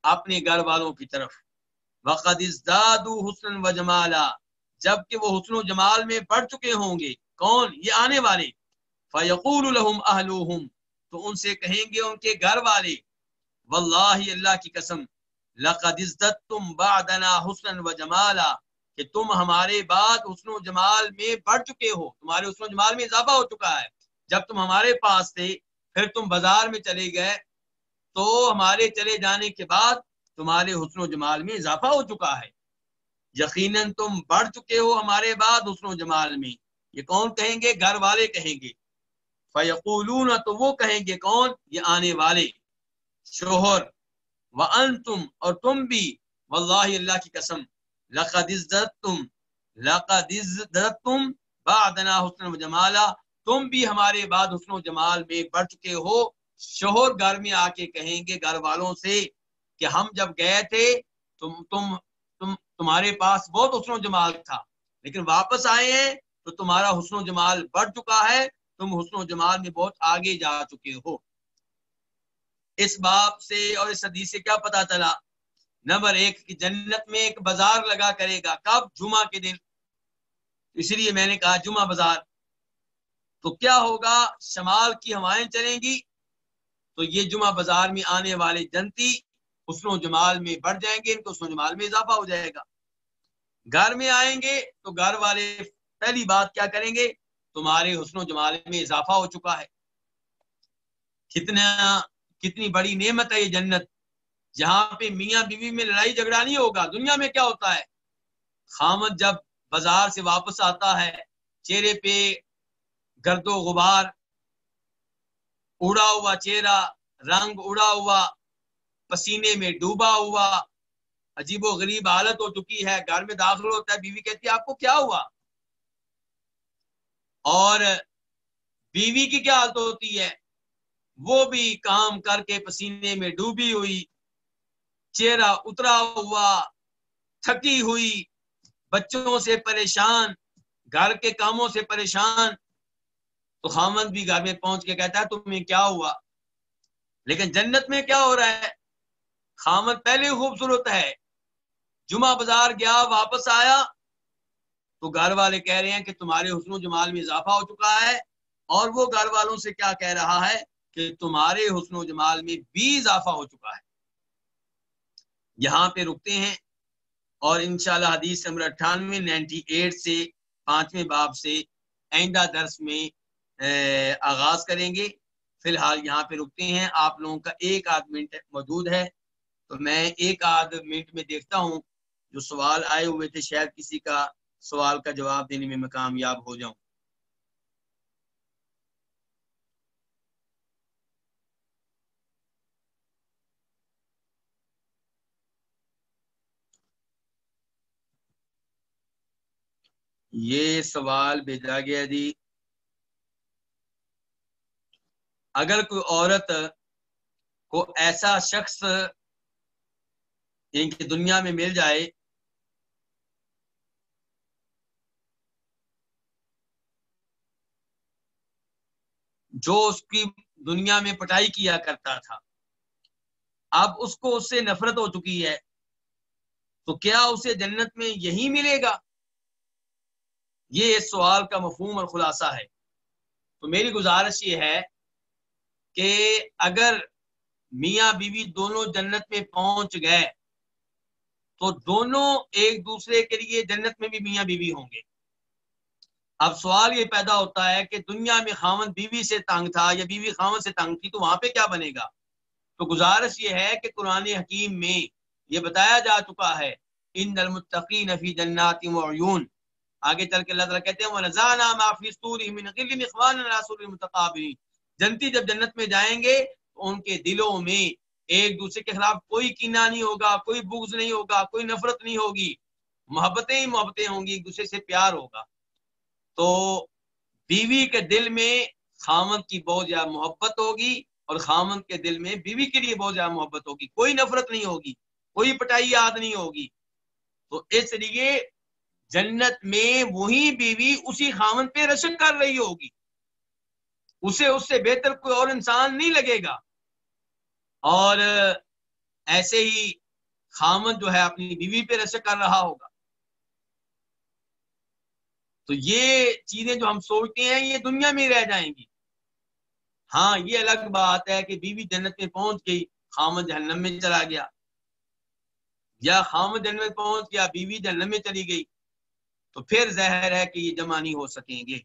اپنے گھر والوں کی طرف۔ وقد ازدادوا حسن و جمالا جبکہ وہ حسن و جمال میں بڑھ چکے ہوں گے۔ کون؟ یہ آنے والے۔ فیقول لهم اہلوہم تو ان سے کہیں گے ان کے گھر والے واللہ اللہ کی قسم، لقد ازددتم بعدنا حسنا و جمالا کہ تم ہمارے بعد حسن و جمال میں بڑھ چکے ہو۔ تمہارے حسن و جمال میں اضافہ ہو چکا ہے۔ جب تم ہمارے پاس تھے پھر تم بازار میں چلے گئے تو ہمارے چلے جانے کے بعد تمہارے حسن و جمال میں اضافہ ہو چکا ہے۔ یقیناً تم بڑھ چکے ہو ہمارے بعد حسن و جمال میں۔ یہ کون کہیں گے؟ گھر والے کہیں گے۔ فیقولون تو وہ کہیں گے کون؟ یہ آنے والے۔ شوہر، وانتم اور تم بھی، واللہ اللہ کی قسم۔ لقد عزتم لقد عزتم بعدنا حسن و جمالا۔ تم بھی ہمارے بعد حسن و جمال میں بڑھ چکے ہو۔ شوہر گھر میں آ کے کہیں گے گھر والوں سے کہ ہم جب گئے تھے، تم تم تم، تمہارے پاس بہت حسن و جمال تھا، لیکن واپس آئے ہیں تو تمہارا حسن و جمال بڑھ چکا ہے، تم حسن و جمال میں بہت آگے جا چکے ہو۔ اس باب سے اور اس حدیث سے کیا پتا چلا؟ نمبر ایک کی جنت میں ایک بازار لگا کرے گا، کب؟ جمعہ کے دن۔ اس لیے میں نے کہا جمعہ بازار۔ تو کیا ہوگا؟ شمال کی ہوائیں چلیں گی۔ تو یہ جمعہ بازار میں آنے والے جنتی حسن و جمال میں بڑھ جائیں گے، ان کو حسن و جمال میں اضافہ ہو جائے گا۔ گھر میں آئیں گے تو گھر والے پہلی بات کیا کریں گے؟ تمہارے حسن و جمال میں اضافہ ہو چکا ہے۔ کتنا، کتنی بڑی نعمت ہے یہ جنت۔ جہاں پہ میاں بیوی میں لڑائی جھگڑا نہیں ہوگا، دنیا میں کیا ہوتا ہے؟ خامد جب بازار سے واپس آتا ہے، چہرے پہ گرد و غبار، اڑا ہوا چہرہ، رنگ اڑا ہوا، پسینے میں ڈوبا ہوا، عجیب و غریب حالت ہو چکی ہے، گھر میں داخل ہوتا ہے، بیوی کہتی ہے، آپ کو کیا ہوا؟ اور بیوی کی کیا حالت ہوتی ہے؟ وہ بھی کام کر کے پسینے میں ڈوبی ہوئی، چہرہ اترا ہوا، تھکی ہوئی، بچوں سے پریشان، گھر کے کاموں سے پریشان تو خامد بھی گھر میں پہنچ کے کہتا ہے تمہیں کیا ہوا؟ لیکن جنت میں کیا ہو رہا ہے؟ خامد پہلے خوبصورت ہے۔ جمعہ بازار گیا، واپس آیا۔ تو گھر والے کہہ رہے ہیں کہ تمہارے حسن و جمال میں اضافہ ہو چکا ہے۔ اور وہ گھر والوں سے کیا کہہ رہا ہے؟ کہ تمہارے حسن و جمال میں بھی اضافہ ہو چکا ہے۔ یہاں پہ رکتے ہیں۔ اور انشاءاللہ حدیث نمبر اٹھانوے، نائنٹی ایٹ سے پانچویں باب سے آئندہ درس میں آغاز کریں گے۔ فی الحال یہاں پہ رکتے ہیں۔ آپ لوگوں کا ایک آدھ منٹ موجود ہے۔ تو میں ایک آدھ منٹ میں دیکھتا ہوں۔ جو سوال آئے ہوئے تھے، شاید کسی کا سوال کا جواب دینے میں میں کامیاب ہو جاؤں۔ یہ سوال بھیجا گیا جی۔ اگر کوئی عورت کو ایسا شخص یعنی ان کی دنیا میں مل جائے، جو اس کی دنیا میں پٹائی کیا کرتا تھا، اب اس کو اس سے نفرت ہو چکی ہے، تو کیا اسے جنت میں یہی ملے گا؟ یہ اس سوال کا مفہوم اور خلاصہ ہے۔ تو میری گزارش یہ ہے کہ اگر میاں بیوی دونوں جنت میں پہنچ گئے، تو دونوں ایک دوسرے کے لیے جنت میں بھی میاں بیوی ہوں گے۔ اب سوال یہ پیدا ہوتا ہے کہ دنیا میں خامن بیوی سے تنگ تھا یا بیوی خامن سے تنگ تھی، تو وہاں پہ کیا بنے گا؟ تو گزارش یہ ہے کہ قرآن حکیم میں یہ بتایا جا چکا ہے، ان المتقین فی جنات وعیون آگے چل کے اللہ تعالیٰ کہتے ہیں وَنَزَانَا مَا فِي صُورِهِمْ مِنْ غِلٍّ إِخْوَانًا عَلَى سُرُرٍ جنتی جب جنت میں جائیں گے تو ان کے دلوں میں ایک دوسرے کے خلاف کوئی کینہ نہیں ہوگا، کوئی بغض نہیں ہوگا، کوئی نفرت نہیں ہوگی۔ محبتیں ہی محبتیں ہوں گی، ایک دوسرے سے پیار ہوگا۔ تو بیوی کے دل میں خامد کی بہت زیادہ محبت ہوگی اور خامد کے دل میں بیوی کے لیے بہت زیادہ محبت ہوگی۔ کوئی نفرت نہیں ہوگی، کوئی پٹائی یاد نہیں ہوگی۔ تو اس لیے جنت میں وہی بیوی اسی خامن پہ رشک کر رہی ہوگی۔ اسے اس سے بہتر کوئی اور انسان نہیں لگے گا۔ اور ایسے ہی خامن جو ہے اپنی بیوی پہ رشک کر رہا ہوگا۔ تو یہ چیزیں جو ہم سوچتے ہیں، یہ دنیا میں رہ جائیں گی۔ ہاں یہ الگ بات ہے کہ بیوی جنت میں پہنچ گئی، خامد جہنم میں چلا گیا۔ یا خامد جنت میں پہنچ گیا، بیوی جہنم میں چلی گئی۔ تو پھر زہر ہے کہ یہ جمع نہیں ہو سکیں گے۔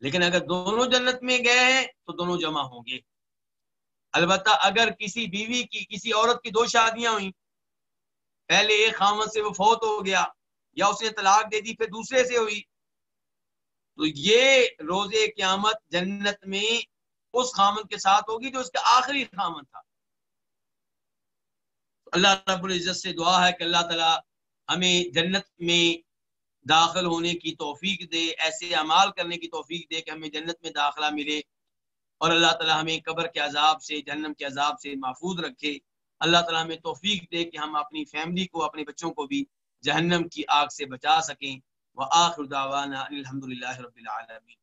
لیکن اگر دونوں جنت میں گئے ہیں تو دونوں جمع ہوں گے۔ البتہ اگر کسی بیوی کی، کسی عورت کی دو شادیاں ہوئیں، پہلے ایک خامد سے وہ فوت ہو گیا یا اس نے طلاق دے دی، پھر دوسرے سے ہوئی، تو یہ روز قیامت جنت میں اس خامن کے ساتھ ہوگی جو اس کا آخری خامن تھا۔ اللہ رب العزت سے دعا ہے کہ اللہ تعالی ہمیں جنت میں داخل ہونے کی توفیق دے، ایسے اعمال کرنے کی توفیق دے کہ ہمیں جنت میں داخلہ ملے۔ اور اللہ تعالی ہمیں قبر کے عذاب سے، جہنم کے عذاب سے محفوظ رکھے۔ اللہ تعالیٰ ہمیں توفیق دے کہ ہم اپنی فیملی کو، اپنے بچوں کو بھی جہنم کی آگ سے بچا سکیں۔ وہ آخر داوانہ الحمد رب العالمین۔